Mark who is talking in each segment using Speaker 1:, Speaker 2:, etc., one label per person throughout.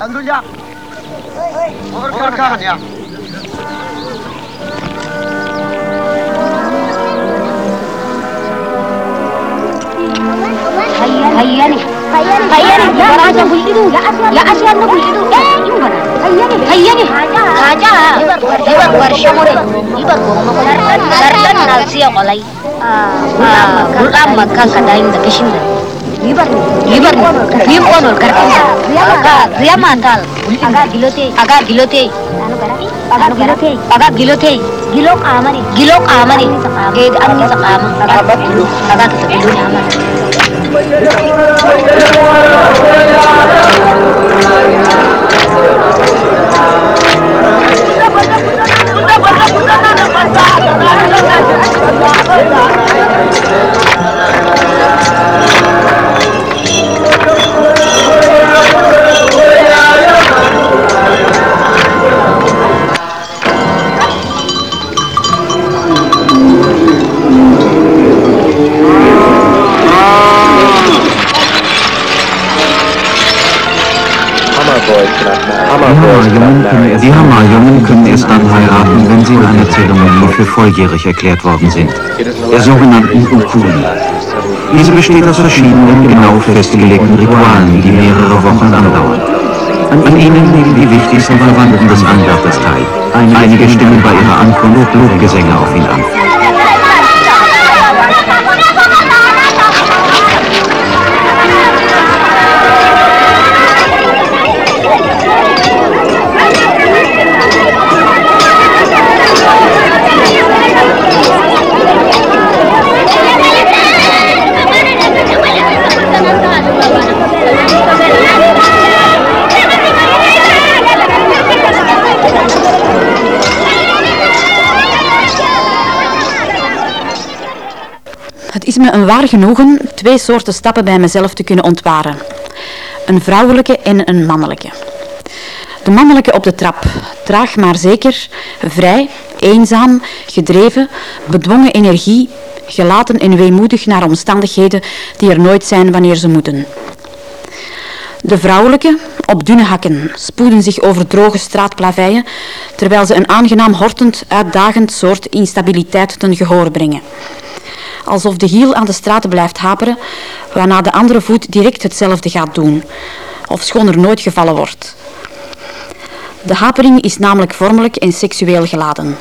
Speaker 1: Andulia. Oğur
Speaker 2: Karahan ya. Hayyani. Hayyani. Hayyani. Ya aslan bu idu. Ya aslan bu idu. Eh, yumana. ಕೈಯಲ್ಲಿ ರಾಜ ಇವತ್ತು ವರ್ಷ ಮುರಿ ಇವತ್ತು ಸರ್ದನ್ ನಲ್ಸಿಯ ಕೊಲೈ ಗುಲಾಮ್ ಮಕ್ಕ ಕದಾಯಿಂದ ಕಿಶಿಂದ ಇವರು ಇವರು ಭೀಮ್ಕೋನೋಲ್ ಕರ್ಕೊಂಡ ಆಗ ಪ್ರಿಯಮ್ಮ ಅಂತಾಲ್ ಆಗ ಗಿಲೋತೆ ಆಗ ಗಿಲೋತೆ ಆಗ ಗಿಲೋತೆ ಗಿಲೋಕ್ ಆಮರಿ ಗಿಲೋಕ್ ಆಮರಿ ಏದ್ ಅನ್ನಿ ಸಕಾಮ ಆಗ ಗಿಲೋ ಆಗ ಗಿಲೋ ಆಮರಿ Thank you.
Speaker 3: Hammerjungen können, die Hammerjungen können erst dann heiraten, wenn sie in einer Zeremonie für volljährig erklärt worden sind, der sogenannten Ukun. Diese besteht aus verschiedenen genau festgelegten Ritualen, die mehrere Wochen andauern. An ihnen nehmen die wichtigsten Verwandten des Anwärters teil. Einige stimmen bei ihrer Ankunft Lobgesänge auf ihn an.
Speaker 4: Me een waar genoegen twee soorten stappen bij mezelf te kunnen ontwaren. Een vrouwelijke en een mannelijke. De mannelijke op de trap, traag maar zeker, vrij, eenzaam, gedreven, bedwongen energie, gelaten en weemoedig naar omstandigheden die er nooit zijn wanneer ze moeten. De vrouwelijke, op dunne hakken, spoeden zich over droge straatplaveien, terwijl ze een aangenaam hortend, uitdagend soort instabiliteit ten gehoor brengen alsof de hiel aan de straten blijft haperen, waarna de andere voet direct hetzelfde gaat doen, of schoon er nooit gevallen wordt. De hapering is namelijk vormelijk en seksueel geladen.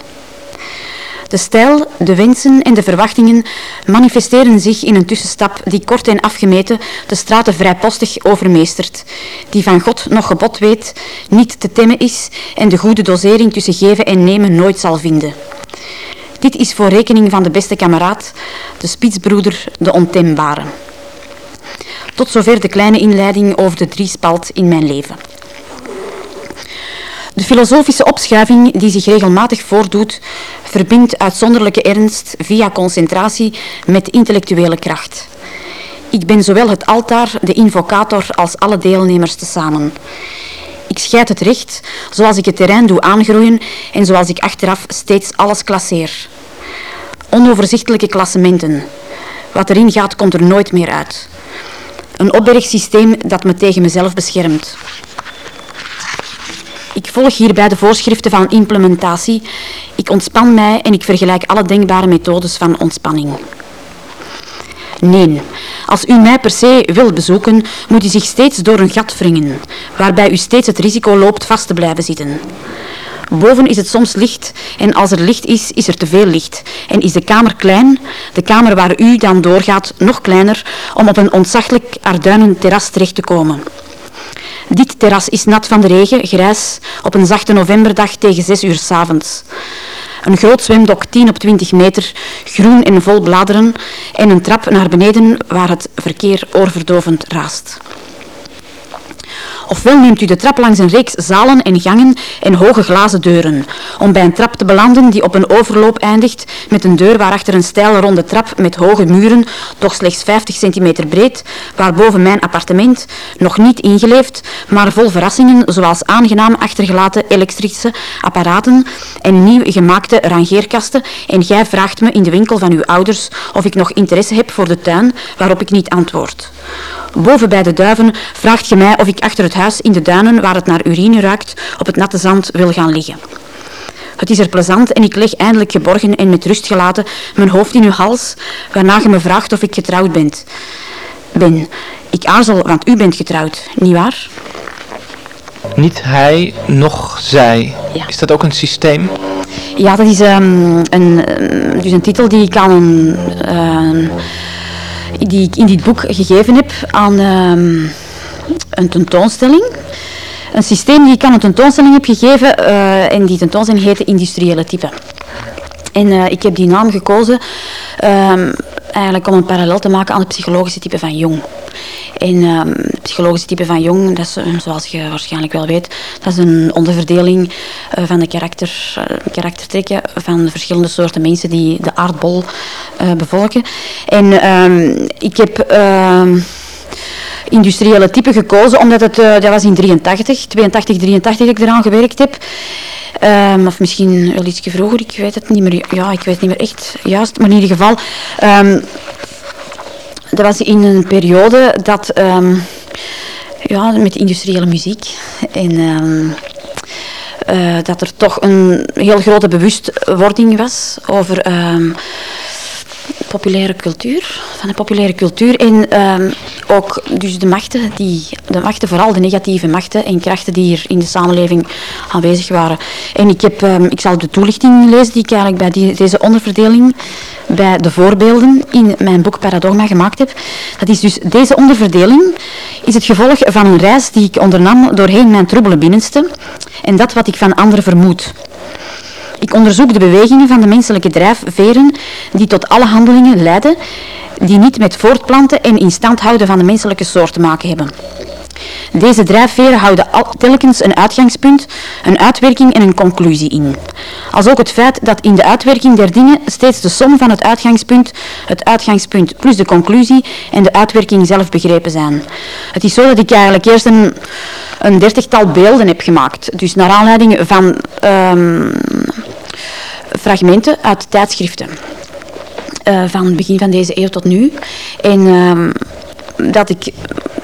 Speaker 4: De stijl, de wensen en de verwachtingen manifesteren zich in een tussenstap die kort en afgemeten de straten vrijpostig overmeestert, die van God nog gebod weet, niet te temmen is en de goede dosering tussen geven en nemen nooit zal vinden. Dit is voor rekening van de beste kameraad, de spitsbroeder, de ontembare. Tot zover de kleine inleiding over de driespalt in mijn leven. De filosofische opschuiving die zich regelmatig voordoet, verbindt uitzonderlijke ernst via concentratie met intellectuele kracht. Ik ben zowel het altaar, de invocator als alle deelnemers tezamen. Ik scheid het recht, zoals ik het terrein doe aangroeien en zoals ik achteraf steeds alles klasseer. Onoverzichtelijke klassementen. Wat erin gaat, komt er nooit meer uit. Een opbergsysteem dat me tegen mezelf beschermt. Ik volg hierbij de voorschriften van implementatie. Ik ontspan mij en ik vergelijk alle denkbare methodes van ontspanning. Nee, als u mij per se wil bezoeken, moet u zich steeds door een gat wringen, waarbij u steeds het risico loopt vast te blijven zitten. Boven is het soms licht en als er licht is, is er te veel licht. En is de kamer klein, de kamer waar u dan doorgaat nog kleiner, om op een ontzaglijk arduinen terras terecht te komen. Dit terras is nat van de regen, grijs, op een zachte novemberdag tegen zes uur s avonds. Een groot zwemdok 10 op 20 meter, groen en vol bladeren en een trap naar beneden waar het verkeer oorverdovend raast. Ofwel neemt u de trap langs een reeks zalen en gangen en hoge glazen deuren, om bij een trap te belanden die op een overloop eindigt met een deur waarachter een steile ronde trap met hoge muren, toch slechts 50 centimeter breed, waarboven mijn appartement, nog niet ingeleefd, maar vol verrassingen zoals aangenaam achtergelaten elektrische apparaten en nieuw gemaakte rangeerkasten en jij vraagt me in de winkel van uw ouders of ik nog interesse heb voor de tuin, waarop ik niet antwoord. Boven bij de duiven vraagt je mij of ik achter het huis in de duinen, waar het naar urine ruikt, op het natte zand wil gaan liggen. Het is er plezant en ik leg eindelijk geborgen en met rust gelaten mijn hoofd in uw hals, waarna je me vraagt of ik getrouwd ben. Ben, ik aarzel, want u bent getrouwd, nietwaar?
Speaker 1: Niet hij, noch zij.
Speaker 4: Ja.
Speaker 1: Is dat ook een systeem?
Speaker 4: Ja, dat is ehm, een, ehm, dus een titel die ik aan een, ehm, die ik in dit boek gegeven heb aan ehm, een tentoonstelling. Een systeem die ik aan een tentoonstelling heb gegeven eh, en die tentoonstelling heette Industriële Typen. En eh, ik heb die naam gekozen ehm, eigenlijk om een parallel te maken aan het psychologische type van Jong. En ehm, het psychologische type van Jong, dat is, zoals je waarschijnlijk wel weet, dat is een onderverdeling eh, van de karakter, eh, van de verschillende soorten mensen die de aardbol bevolken. En ehm, ik heb ehm, industriële type gekozen, omdat het, eh, dat was in 83, 82, 83 dat ik eraan gewerkt heb. Ehm, of misschien wel iets vroeger, ik weet het niet meer. Ja, ik weet niet meer echt juist, maar in ieder geval. ehm, dat was in een periode dat, ehm, ja, met industriële muziek. En eh, dat er toch een heel grote bewustwording was over populaire cultuur, van de populaire cultuur. En ehm, ook dus de machten, die, de machten, vooral de negatieve machten en krachten die hier in de samenleving aanwezig waren. En ik, heb, ehm, ik zal de toelichting lezen die ik eigenlijk bij deze onderverdeling, bij de voorbeelden in mijn boek Paradogma gemaakt heb. Dat is dus deze onderverdeling is het gevolg van een reis die ik ondernam doorheen mijn troebele binnenste en dat wat ik van anderen vermoed. Ik onderzoek de bewegingen van de menselijke drijfveren die tot alle handelingen leiden die niet met voortplanten en in stand houden van de menselijke soort te maken hebben. Deze drijfveren houden telkens een uitgangspunt, een uitwerking en een conclusie in. Als ook het feit dat in de uitwerking der dingen steeds de som van het uitgangspunt, het uitgangspunt plus de conclusie en de uitwerking zelf begrepen zijn. Het is zo dat ik eigenlijk eerst een, een dertigtal beelden heb gemaakt. Dus naar aanleiding van ehm, fragmenten uit tijdschriften. eh, van het begin van deze eeuw tot nu. En ehm, dat ik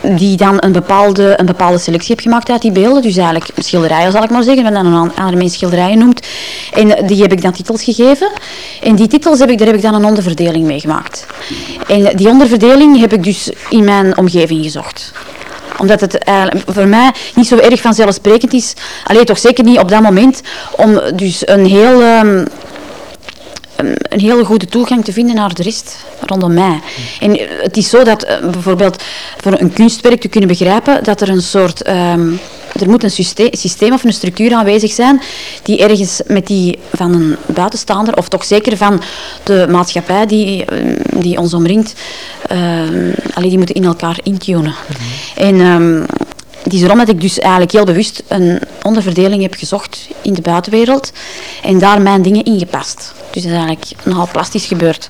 Speaker 4: die dan een bepaalde, een bepaalde selectie heb gemaakt uit die beelden. Dus eigenlijk schilderijen, zal ik maar zeggen, wat dan een andere mens schilderijen noemt. En die heb ik dan titels gegeven. En die titels heb ik, daar heb ik dan een onderverdeling mee gemaakt. En die onderverdeling heb ik dus in mijn omgeving gezocht omdat het voor mij niet zo erg vanzelfsprekend is, alleen toch zeker niet op dat moment, om dus een heel, ehm, een een hele goede toegang te vinden naar de rest rondom mij. En eh, het is zo dat eh, bijvoorbeeld voor een kunstwerk te kunnen begrijpen dat er een soort... ehm, er moet een systeem, systeem of een structuur aanwezig zijn die ergens met die van een buitenstaander, of toch zeker van de maatschappij die, eh, die ons omringt, ehm, allee, die moeten in elkaar intunen. En ehm, het is erom dat ik dus eigenlijk heel bewust een onderverdeling heb gezocht in de buitenwereld en daar mijn dingen ingepast. Dus dat is eigenlijk nogal plastisch gebeurd.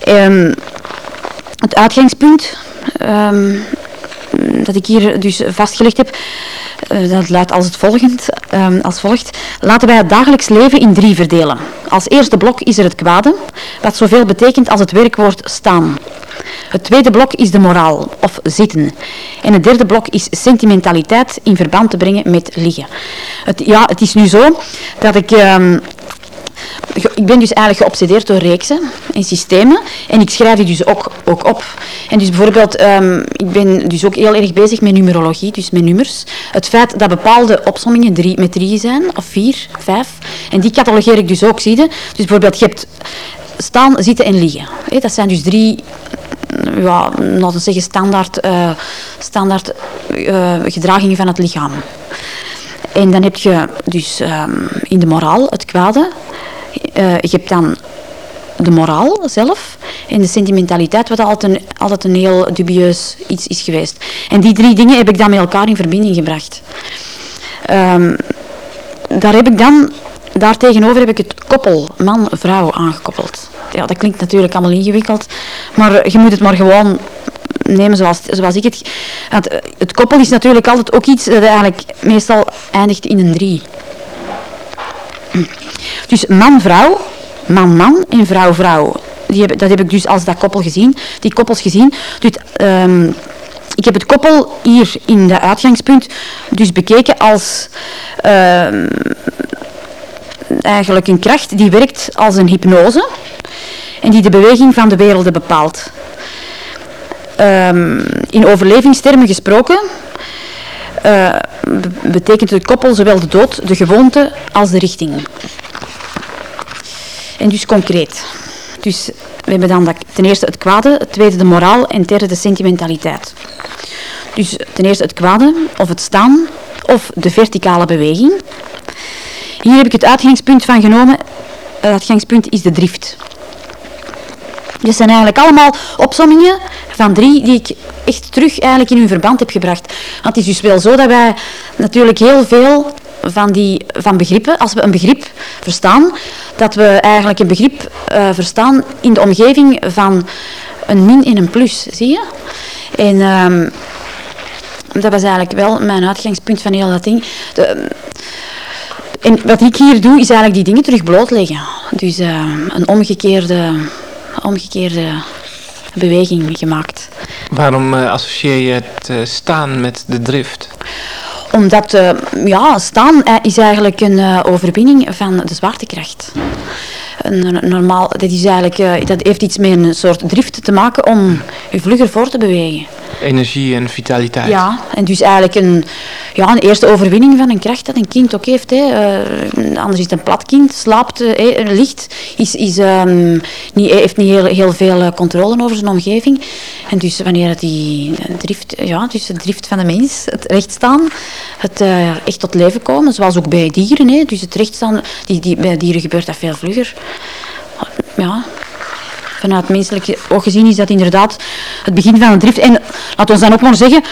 Speaker 4: Ehm, het uitgangspunt ehm, dat ik hier dus vastgelegd heb, eh, dat luidt als, het volgend, ehm, als volgt. Laten wij het dagelijks leven in drie verdelen. Als eerste blok is er het kwade, wat zoveel betekent als het werkwoord staan. Het tweede blok is de moraal, of zitten. En het derde blok is sentimentaliteit in verband te brengen met liggen. Het, ja, het is nu zo dat ik... ehm, ik ben dus eigenlijk geobsedeerd door reeksen en systemen. En ik schrijf die dus ook, ook op. En dus bijvoorbeeld, ehm, ik ben dus ook heel erg bezig met numerologie, dus met nummers. Het feit dat bepaalde opsommingen drie, met drie zijn, of vier, vijf. En die catalogeer ik dus ook, zie je. Dus bijvoorbeeld, je hebt staan, zitten en liggen. Dat zijn dus drie ja, laten we zeggen, standaard, eh, standaard eh, gedragingen van het lichaam. En dan heb je dus ehm, in de moraal het kwade. Eh, je hebt dan de moraal zelf. En de sentimentaliteit, wat altijd een, altijd een heel dubieus iets is geweest. En die drie dingen heb ik dan met elkaar in verbinding gebracht. Ehm, daar heb ik dan, daartegenover heb ik het koppel man-vrouw aangekoppeld. Ja, dat klinkt natuurlijk allemaal ingewikkeld, maar je moet het maar gewoon nemen zoals, zoals ik het... Want eh, het koppel is natuurlijk altijd ook iets dat eigenlijk meestal eindigt in een drie. Dus man-vrouw, man-man en vrouw-vrouw. Dat heb ik dus als dat koppel gezien, die koppels gezien. Dus, ehm, ik heb het koppel hier in de uitgangspunt dus bekeken als ehm, eigenlijk een kracht die werkt als een hypnose en die de beweging van de werelden bepaalt. Ehm, in overlevingstermen gesproken uh, betekent het koppel zowel de dood, de gewoonte als de richting. En dus concreet. Dus we hebben dan dat, ten eerste het kwade, het tweede de moraal en derde de sentimentaliteit. Dus ten eerste het kwade, of het staan, of de verticale beweging. Hier heb ik het uitgangspunt van genomen. Het uitgangspunt is de drift. Dit zijn eigenlijk allemaal opsommingen van drie die ik echt terug eigenlijk in hun verband heb gebracht. Want het is dus wel zo dat wij natuurlijk heel veel van, die, van begrippen, als we een begrip verstaan, dat we eigenlijk een begrip uh, verstaan in de omgeving van een min en een plus, zie je? En um, dat was eigenlijk wel mijn uitgangspunt van heel dat ding. En wat ik hier doe, is eigenlijk die dingen terug blootleggen. Dus uh, een omgekeerde, omgekeerde beweging gemaakt.
Speaker 1: Waarom uh, associeer je het uh, staan met de drift?
Speaker 4: Omdat uh, ja, staan is eigenlijk een overwinning van de zwaartekracht. Een, normaal, dat, is eigenlijk, dat heeft iets met een soort drift te maken om je vlugger voor te bewegen
Speaker 1: energie en vitaliteit.
Speaker 4: Ja, en dus eigenlijk een, ja, een eerste overwinning van een kracht dat een kind ook heeft. Hè. Uh, anders is het een plat kind, slaapt, uh, ligt, is, is, um, niet, heeft niet heel, heel veel controle over zijn omgeving. En dus wanneer het die drift, ja, dus de drift van de mens, het rechtstaan, het uh, echt tot leven komen, zoals ook bij dieren. Hè. Dus het rechtstaan, die, die, bij dieren gebeurt dat veel vlugger. Ja, vanuit menselijk oog gezien is dat inderdaad het begin van een drift. En laat ons dan ook maar zeggen,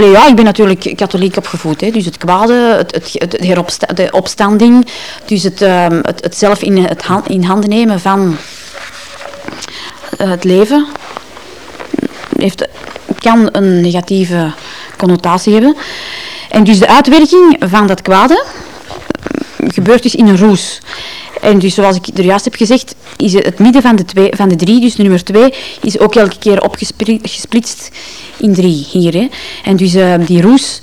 Speaker 4: ja, ik ben natuurlijk katholiek opgevoed, hè, dus het kwade, het, het, het de opstanding, dus het, um, het, het, zelf in, het hand, in handen nemen van uh, het leven, heeft, kan een negatieve connotatie hebben. En dus de uitwerking van dat kwade gebeurt dus in een roes. En dus zoals ik er juist heb gezegd, is het midden van de, twee, van de drie, dus de nummer twee, is ook elke keer opgesplitst in drie hier. Hè. En dus uh, die roes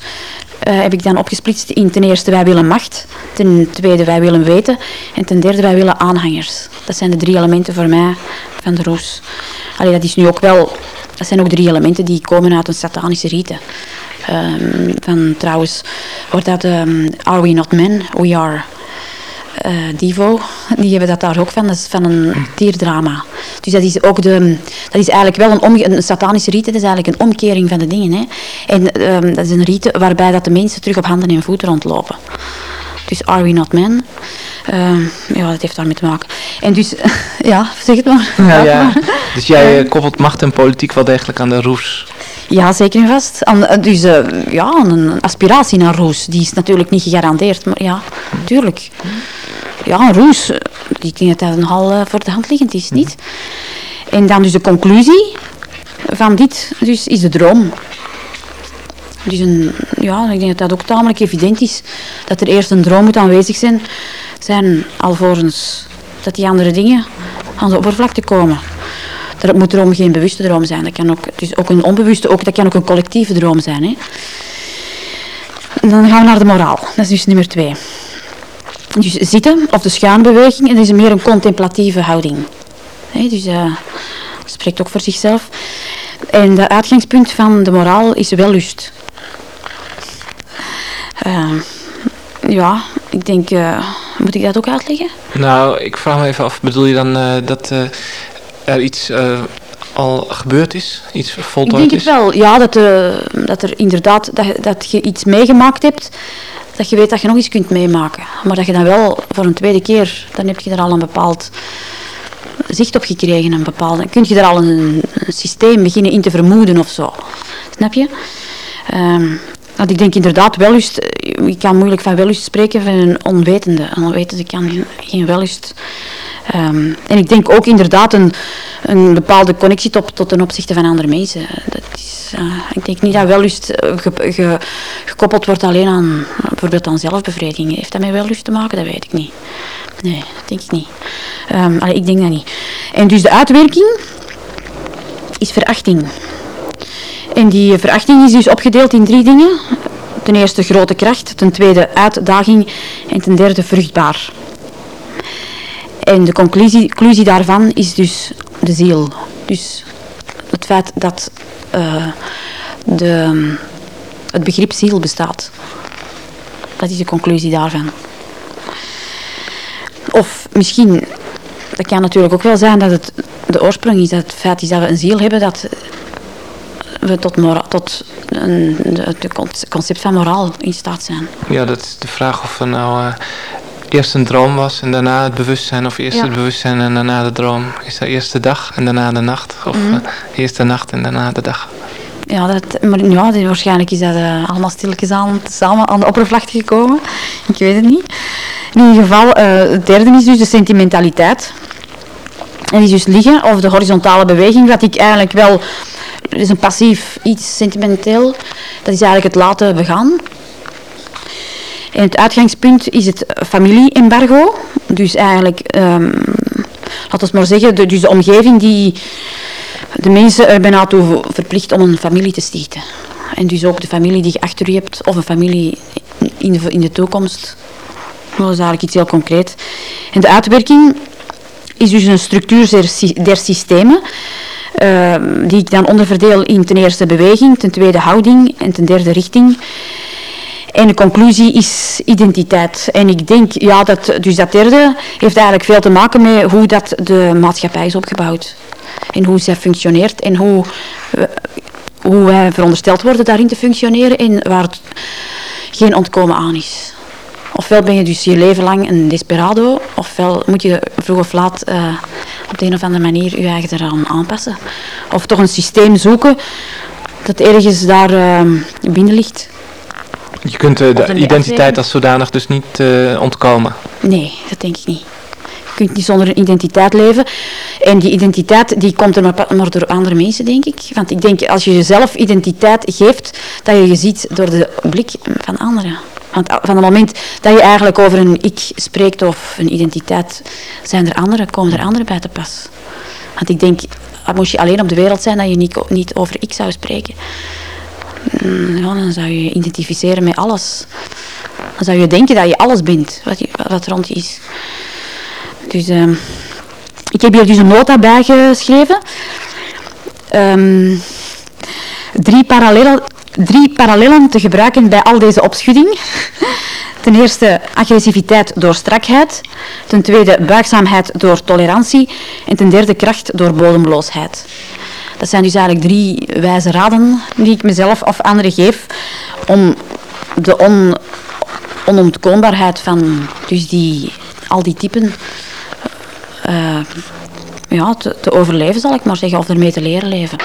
Speaker 4: uh, heb ik dan opgesplitst in ten eerste wij willen macht, ten tweede wij willen weten en ten derde wij willen aanhangers. Dat zijn de drie elementen voor mij van de roes. Allee, dat is nu ook wel, dat zijn ook drie elementen die komen uit een satanische rite. Um, van trouwens, wordt dat um, Are we not men? We are uh, Divo, die hebben dat daar ook van. Dat is van een tierdrama. Dus dat is ook de, dat is eigenlijk wel een, een satanische rite, dat is eigenlijk een omkering van de dingen. Hè. En um, dat is een rite waarbij dat de mensen terug op handen en voeten rondlopen. Dus Are We Not Men? Uh, ja, dat heeft daarmee te maken. En dus, ja, zeg het maar.
Speaker 1: Ja, ja. Dus jij uh, koppelt macht en politiek wel degelijk aan de roes?
Speaker 4: Ja, zeker en vast. Aan, dus uh, ja, een aspiratie naar roes, die is natuurlijk niet gegarandeerd, maar ja, tuurlijk ja, een roes, eh, ik denk dat dat nogal uh, voor de hand liggend is, niet? En dan dus de conclusie van dit dus is de droom. Dus ja, ik denk dat dat ook tamelijk evident is, dat er eerst een droom moet aanwezig zijn, zijn alvorens dat die andere dingen aan de oppervlakte komen. Dat moet droom geen bewuste droom zijn, dat kan ook, dus ook een onbewuste, ook, dat kan ook een collectieve droom zijn. Hè. dan gaan we naar de moraal, dat is dus nummer twee. Dus zitten of de schuinbeweging, en dat is meer een contemplatieve houding. He, dus uh, spreekt ook voor zichzelf. En de uitgangspunt van de moraal is wellust. Uh, ja, ik denk, uh, moet ik dat ook uitleggen?
Speaker 1: Nou, ik vraag me even af, bedoel je dan uh, dat er iets al gebeurd is? Iets voltooid is?
Speaker 4: Ik denk het wel, ja, dat, dat er inderdaad, dat, dat je iets meegemaakt hebt dat je weet dat je nog iets kunt meemaken. Maar dat je dan wel voor een tweede keer, dan heb je er al een bepaald zicht op gekregen, een bepaalde. Kun je daar al een, een systeem beginnen in te vermoeden of zo? Snap je? Ehm, want ik denk inderdaad, wellust, ik kan moeilijk van wellust spreken van een onwetende. Een onwetende kan geen, wellust. Ehm, en ik denk ook inderdaad een, een bepaalde connectie tot, tot ten opzichte van andere mensen. Dat is, eh, ik denk niet dat wellust eh, ge- ge- gekoppeld wordt alleen aan bijvoorbeeld aan zelfbevrediging. Heeft dat met wellust te maken? Dat weet ik niet. Nee, dat denk ik niet. Ehm, ik denk dat niet. En dus de uitwerking is verachting. En die verachting is dus opgedeeld in drie dingen. Ten eerste grote kracht, ten tweede uitdaging en ten derde vruchtbaar. En de conclusie, conclusie daarvan is dus de ziel. Dus het feit dat eh, de, het begrip ziel bestaat. Dat is de conclusie daarvan. Of misschien, dat kan natuurlijk ook wel zijn dat het de oorsprong is, dat het feit is dat we een ziel hebben, dat we tot, mora- tot een, het concept van moraal in staat zijn.
Speaker 1: Ja, dat is de vraag of er nou eh, eerst een droom was en daarna het bewustzijn. Of eerst
Speaker 4: Ja.
Speaker 1: het bewustzijn en daarna de droom. Is dat eerst de dag en daarna de nacht? Of
Speaker 4: Mhm.
Speaker 1: eh, eerst de nacht en daarna de dag?
Speaker 4: Ja, dat, maar ja, waarschijnlijk is dat eh, allemaal stilletjes aan, samen aan de oppervlakte gekomen. Ik weet het niet. In ieder geval, het derde is dus de sentimentaliteit. En die is dus liggen, of de horizontale beweging, wat ik eigenlijk wel... Het is een passief iets sentimenteel. Dat is eigenlijk het laten begaan. En het uitgangspunt is het familie-embargo. Dus eigenlijk, ehm laten we maar zeggen, de, dus de omgeving die de mensen er bijna toe verplicht om een familie te stichten. En dus ook de familie die je achter je hebt, of een familie in de, in de toekomst. Dat is eigenlijk iets heel concreet. En de uitwerking is dus een structuur der systemen, eh, die ik dan onderverdeel in ten eerste beweging, ten tweede houding en ten derde richting. En de conclusie is identiteit. En ik denk, ja, dat, dus dat derde heeft eigenlijk veel te maken met hoe dat de maatschappij is opgebouwd. En hoe zij functioneert en hoe, hoe wij verondersteld worden daarin te functioneren en waar het geen ontkomen aan is. Ofwel ben je dus je leven lang een desperado, ofwel moet je vroeg of laat eh, op de een of andere manier je eigen eraan aanpassen. Of toch een systeem zoeken dat ergens daar eh, binnen ligt.
Speaker 1: Je kunt eh, de identiteit
Speaker 4: afweging.
Speaker 1: als zodanig dus niet ontkomen.
Speaker 4: Nee, dat denk ik niet. Je kunt niet zonder een identiteit leven. En die identiteit die komt er maar, maar door andere mensen, denk ik. Want ik denk, als je jezelf identiteit geeft, dat je je ziet door de blik van anderen. Want van het moment dat je eigenlijk over een ik spreekt of een identiteit, zijn er anderen, komen er anderen bij te pas. Want ik denk, moest je alleen op de wereld zijn, dat je niet, niet over ik zou spreken. Mm, Ja, dan zou je je identificeren met alles. Dan zou je denken dat je alles bent wat, je, wat rond je is. Dus ehm, ik heb hier dus een nota bij geschreven. Ehm, drie, parallellen, drie parallellen te gebruiken bij al deze opschudding. Ten eerste agressiviteit door strakheid. Ten tweede buigzaamheid door tolerantie. En ten derde kracht door bodemloosheid. Dat zijn dus eigenlijk drie wijze raden die ik mezelf of anderen geef om de on, onontkoombaarheid van dus die, al die typen eh, ja, te, te overleven, zal ik maar zeggen, of ermee te leren leven.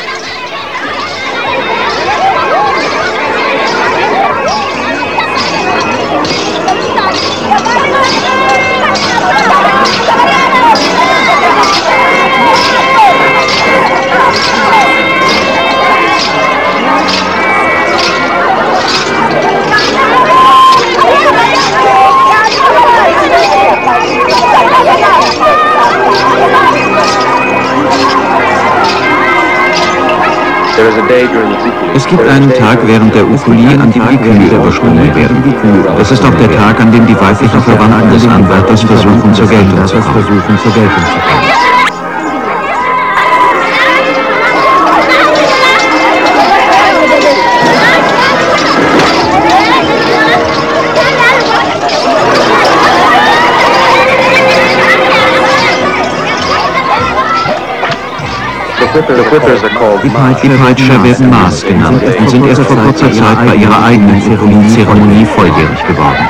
Speaker 3: Es gibt einen Tag während der Ukuli, an dem die Kühe übersprungen werden. Das ist auch der Tag, an dem die weiblichen Verwandten des Anwärters versuchen, zur Geltung zu kommen. Die Peitscher werden Maß genannt und sind erst vor kurzer Zeit bei ihrer eigenen Zeremonie volljährig geworden.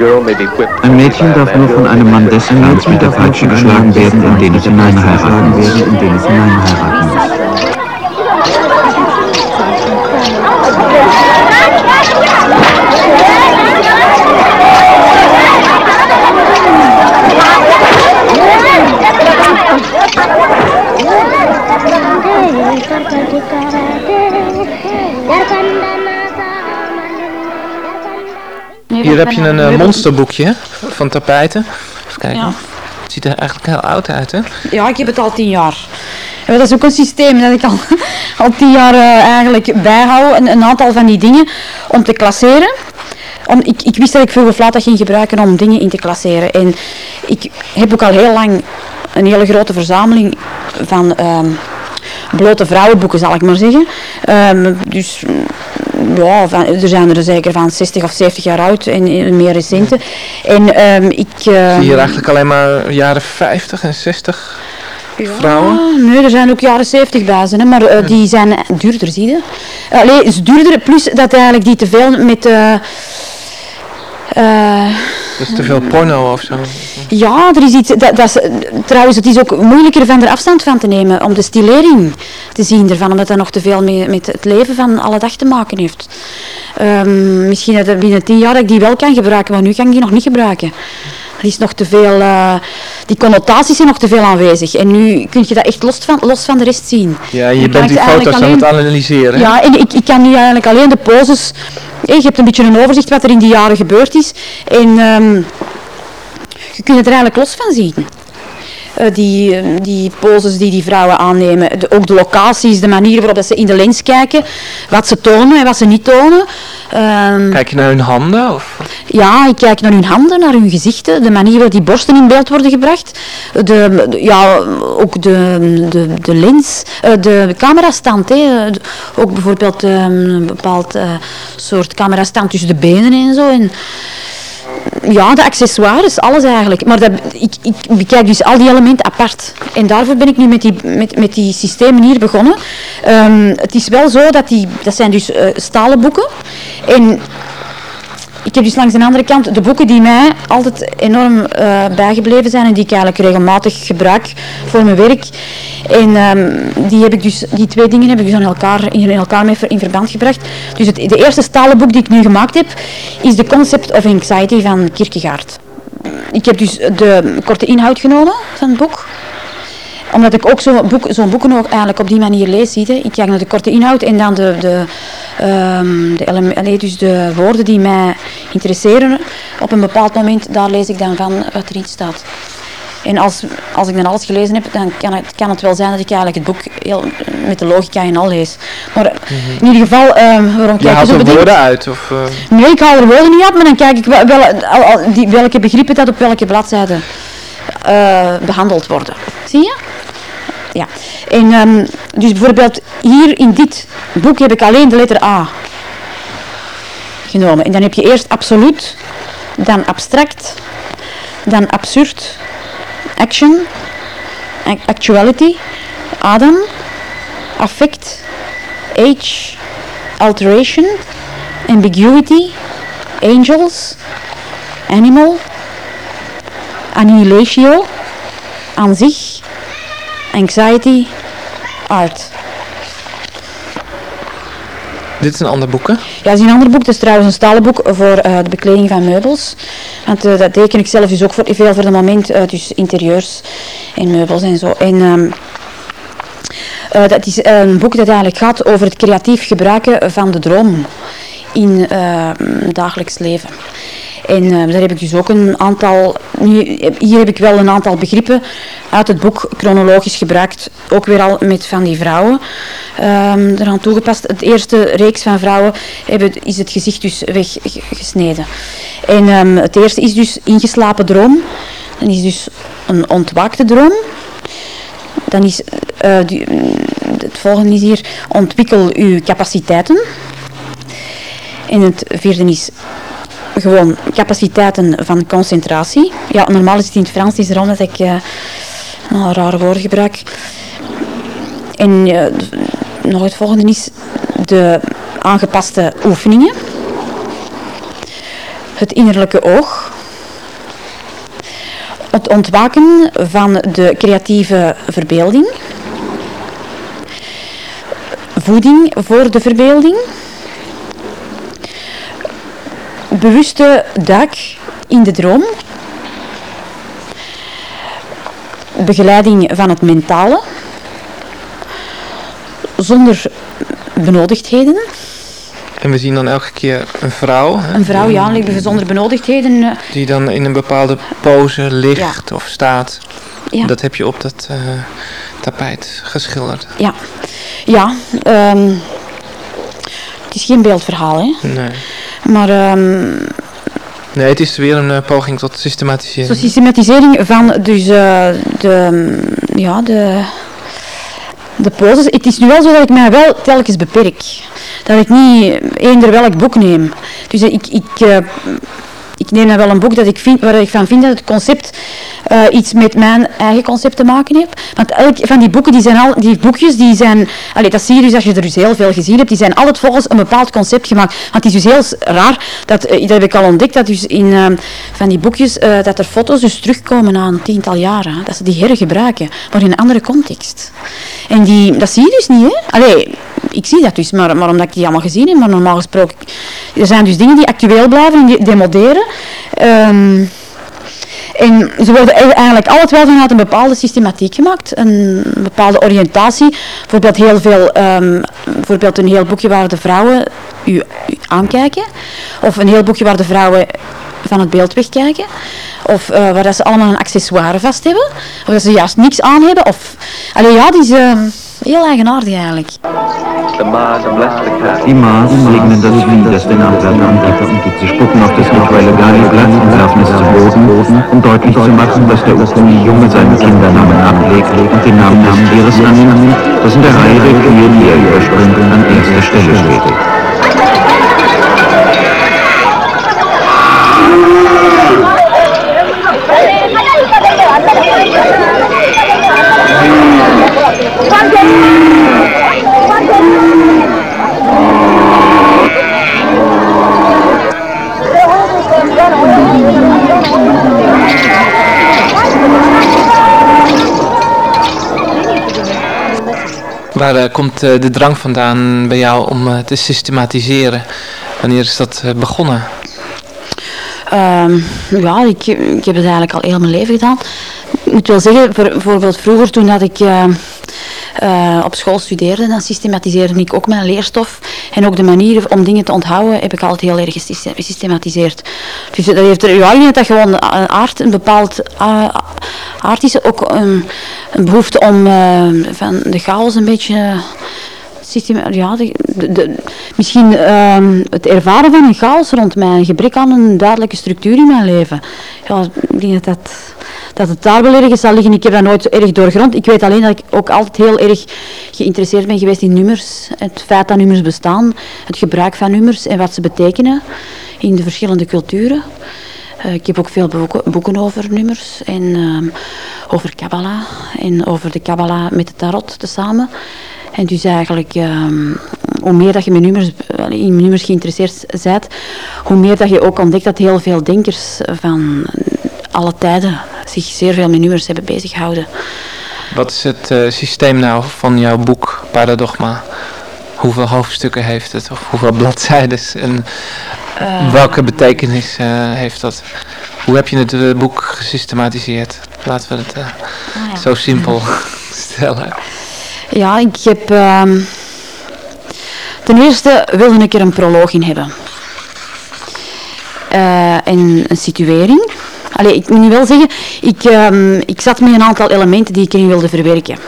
Speaker 3: Ein Mädchen darf nur von einem Mann des Grades mit der Peitsche geschlagen werden, in den es hineinheiraten muss.
Speaker 1: Hier heb je een uh, monsterboekje van tapijten. Even kijken.
Speaker 4: Ja.
Speaker 1: Het ziet er eigenlijk heel oud uit, hè?
Speaker 4: Ja, ik heb het al tien jaar. Ja, dat is ook een systeem dat ik al, al tien jaar uh, eigenlijk bijhoud. Een, een, aantal van die dingen om te klasseren. Om, ik, ik wist dat ik vroeger Flata ging gebruiken om dingen in te klasseren. En ik heb ook al heel lang een hele grote verzameling van um, blote vrouwenboeken, zal ik maar zeggen. Um, dus ja, van, er zijn er zeker van 60 of 70 jaar oud en, en meer recente. En um, ik...
Speaker 1: Zie je hier eigenlijk alleen maar jaren 50 en 60
Speaker 4: ja,
Speaker 1: vrouwen?
Speaker 4: Nee, er zijn ook jaren 70 bazen, hè, maar uh, die zijn duurder, zie je. Allee, is duurder, plus dat eigenlijk die te veel met... Uh,
Speaker 1: uh, dat is te veel porno of zo?
Speaker 4: Ja, er is iets, dat, dat trouwens, het is ook moeilijker van er afstand van te nemen, om de stilering te zien ervan, omdat dat nog te veel met het leven van alle dag te maken heeft. Um, misschien dat binnen tien jaar dat ik die wel kan gebruiken, maar nu kan ik die nog niet gebruiken. Er is nog te veel, uh, die connotaties zijn nog te veel aanwezig. En nu kun je dat echt los van, los van de rest zien.
Speaker 1: Ja, je bent die foto's alleen, aan het analyseren.
Speaker 4: Ja, en ik, ik kan nu eigenlijk alleen de poses... Hey, je hebt een beetje een overzicht wat er in die jaren gebeurd is. En um, je kunt het er eigenlijk los van zien. Uh, die, uh, die poses die die vrouwen aannemen. De, ook de locaties, de manier waarop dat ze in de lens kijken. Wat ze tonen en wat ze niet tonen.
Speaker 1: Um, kijk je naar hun handen? Of?
Speaker 4: Ja, ik kijk naar hun handen, naar hun gezichten. De manier waarop die borsten in beeld worden gebracht. De, de ja, ook de, de, de lens, uh, de camerastand. Hè. Ook bijvoorbeeld een bepaald soort camerastand tussen de benen en zo. En, ja, de accessoires, alles eigenlijk. Maar dat, ik, ik bekijk dus al die elementen apart. En daarvoor ben ik nu met die, met, met die systemen hier begonnen. Um, het is wel zo dat die, dat zijn dus uh, stalen boeken. En ik heb dus langs de andere kant de boeken die mij altijd enorm uh, bijgebleven zijn en die ik eigenlijk regelmatig gebruik voor mijn werk. En um, die, heb ik dus, die twee dingen heb ik dus aan elkaar, in elkaar mee in verband gebracht. Dus het de eerste stalen boek die ik nu gemaakt heb, is The Concept of Anxiety van Kierkegaard. Ik heb dus de korte inhoud genomen van het boek omdat ik ook zo'n boek, zo boeken ook eigenlijk op die manier lees, zie je. Ik kijk naar de korte inhoud en dan de, de, um, de, allee, dus de woorden die mij interesseren. Op een bepaald moment, daar lees ik dan van wat erin staat. En als, als ik dan alles gelezen heb, dan kan het, kan het wel zijn dat ik eigenlijk het boek heel, met de logica en al lees. Maar mm -hmm. in ieder geval, um, waarom kijk
Speaker 1: je haalt er woorden uit? Of, uh...
Speaker 4: Nee, ik haal er woorden niet uit, maar dan kijk ik wel, wel al, al, die, welke begrippen dat op welke bladzijde uh, behandeld worden. Zie je? Ja. En um, dus bijvoorbeeld hier in dit boek heb ik alleen de letter A genomen. En dan heb je eerst absoluut, dan abstract, dan absurd, action, actuality, Adam, affect, age, alteration, ambiguity, angels, animal, annihilatio, aan zich, anxiety, art.
Speaker 1: Dit is een ander boek, hè?
Speaker 4: Ja, dat is een ander boek. Dat is trouwens een stalen boek voor uh, de bekleding van meubels. Want uh, dat teken ik zelf dus ook voor, veel voor het moment. Uh, dus interieurs en meubels en zo. En um, dat is een boek dat eigenlijk gaat over het creatief gebruiken van de droom in dagelijks leven. En uh, daar heb ik dus ook een aantal, hier heb ik wel een aantal begrippen uit het boek chronologisch gebruikt. Ook weer al met van die vrouwen um, eraan toegepast. Het eerste reeks van vrouwen hebben, is het gezicht dus weggesneden. En um, het eerste is dus ingeslapen droom. Dan is dus een ontwaakte droom. Dan is, uh, die, het volgende is hier, ontwikkel uw capaciteiten. En het vierde is gewoon capaciteiten van concentratie. Ja, normaal is het in het Frans, is erom dat ik uh, nou, rare woorden gebruik. En uh, nog het volgende is de aangepaste oefeningen. het innerlijke oog, het ontwaken van de creatieve verbeelding, voeding voor de verbeelding, bewuste duik in de droom, begeleiding van het mentale, zonder benodigdheden.
Speaker 1: En we zien dan elke keer een vrouw. hè,
Speaker 4: Een vrouw, ja, zonder benodigdheden. eh,
Speaker 1: Die dan in een bepaalde pose ligt of staat.
Speaker 4: Ja.
Speaker 1: Dat heb je op dat eh, tapijt geschilderd.
Speaker 4: Ja, ja ehm, het is geen beeldverhaal, hè.
Speaker 1: Nee.
Speaker 4: Maar ehm,
Speaker 1: Nee, het is weer een eh, poging tot systematisering.
Speaker 4: systematisering van dus, eh, de, mm, ja, de, de poses. Het is nu wel zo dat ik mij wel telkens beperk. Dat ik niet eender welk boek neem. Dus ik, ik, eh, ik neem dan wel een boek dat ik vind, waar ik van vind dat het concept eh, iets met mijn eigen concept te maken heeft. Want elk van die boeken, die zijn al, die boekjes, die zijn, allee, dat zie je dus als je er dus heel veel gezien hebt, die zijn altijd volgens een bepaald concept gemaakt. Want het is dus heel raar, dat, eh, dat heb ik al ontdekt, dat dus in eh, van die boekjes, eh, dat er foto's dus terugkomen na een tiental jaren. hè. Dat ze die hergebruiken, maar in een andere context. En die, dat zie je dus niet, hè. Allee, ik zie dat dus, maar, maar omdat ik die allemaal gezien heb, maar normaal gesproken, er zijn dus dingen die actueel blijven en die demoderen. Ehm, en ze worden e- eigenlijk altijd wel vanuit een bepaalde systematiek gemaakt, een bepaalde oriëntatie. Bijvoorbeeld, heel veel, ehm, bijvoorbeeld een heel boekje waar de vrouwen u, u aankijken, of een heel boekje waar de vrouwen van het beeld wegkijken, of eh, waar dat ze allemaal een accessoire vast hebben, of dat ze juist niks aan hebben. Of, allee, ja, die is ehm, heel eigenaardig eigenlijk.
Speaker 5: Mars.
Speaker 3: Die Maas segnen das Vieh, das den Antwerpen angibt. Sie spucken auf das mittlerweile kleine Blatt und werfen es zu Boden, um deutlich zu machen, dass der ursprüngliche Junge seinen Kindernamen ablegt und den Namen des Tieres annimmt, das in der Reihe der Kühe, die er überspringt, an erster Stelle steht.
Speaker 1: Waar eh, komt eh, de drang vandaan bij jou om eh, te systematiseren? Wanneer is dat begonnen?
Speaker 4: Ehm, ja, ik, ik heb het eigenlijk al heel mijn leven gedaan. Ik moet wel zeggen, voor, bijvoorbeeld vroeger toen dat ik eh, eh, op school studeerde, dan systematiseerde ik ook mijn leerstof. En ook de manieren om dingen te onthouden heb ik altijd heel erg gesyste- gesystematiseerd. Dus dat heeft er, ja, dat gewoon een aard, een bepaald eh, aard is. Ook een, behoefte om eh, van de chaos een beetje ja, de, de, misschien ehm, het ervaren van een chaos rond mij, een gebrek aan een duidelijke structuur in mijn leven. Ja, ik denk dat, dat, dat het daar wel ergens zal liggen. Ik heb dat nooit erg doorgrond. Ik weet alleen dat ik ook altijd heel erg geïnteresseerd ben geweest in nummers. Het feit dat nummers bestaan, het gebruik van nummers en wat ze betekenen in de verschillende culturen. Eh, ik heb ook veel boeken, boeken over nummers en ehm, over Kabbalah en over de Kabbalah met de tarot tezamen. En dus eigenlijk, ehm, hoe meer dat je met nummers, in nummers geïnteresseerd bent, hoe meer dat je ook ontdekt dat heel veel denkers van alle tijden zich zeer veel met nummers hebben bezig gehouden.
Speaker 1: Wat is het eh, systeem nou van jouw boek Paradogma? Hoeveel hoofdstukken heeft het? Of hoeveel bladzijden? En welke betekenis eh, heeft dat? Hoe heb je het eh, boek gesystematiseerd? Laten we het eh,
Speaker 4: Ah, ja.
Speaker 1: zo simpel stellen.
Speaker 4: Ja, ik heb... ehm, ten eerste wilde ik er een proloog in hebben. Eh, en een situering. Allee, ik moet wel zeggen, ik, ehm, ik zat met een aantal elementen die ik erin wilde verwerken.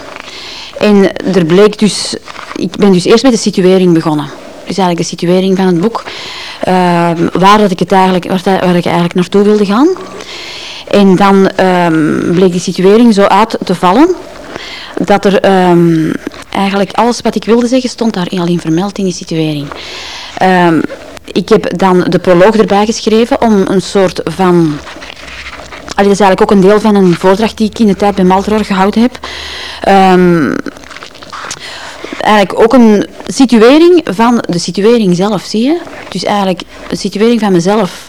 Speaker 4: En er bleek dus... Ik ben dus eerst met de situering begonnen. Dus eigenlijk de situering van het boek. ehm, waar, dat ik het eigenlijk, waar, waar ik eigenlijk naartoe wilde gaan. En dan bleek die situering zo uit te vallen dat er ehm, eigenlijk alles wat ik wilde zeggen stond daar al in vermeld in die situering. Ehm, ik heb dan de proloog erbij geschreven om een soort van... Allee, dat is eigenlijk ook een deel van een voordracht die ik in de tijd bij Malteror gehouden heb. Ehm, eigenlijk ook een situering van de situering zelf, zie je? Dus eigenlijk een situering van mezelf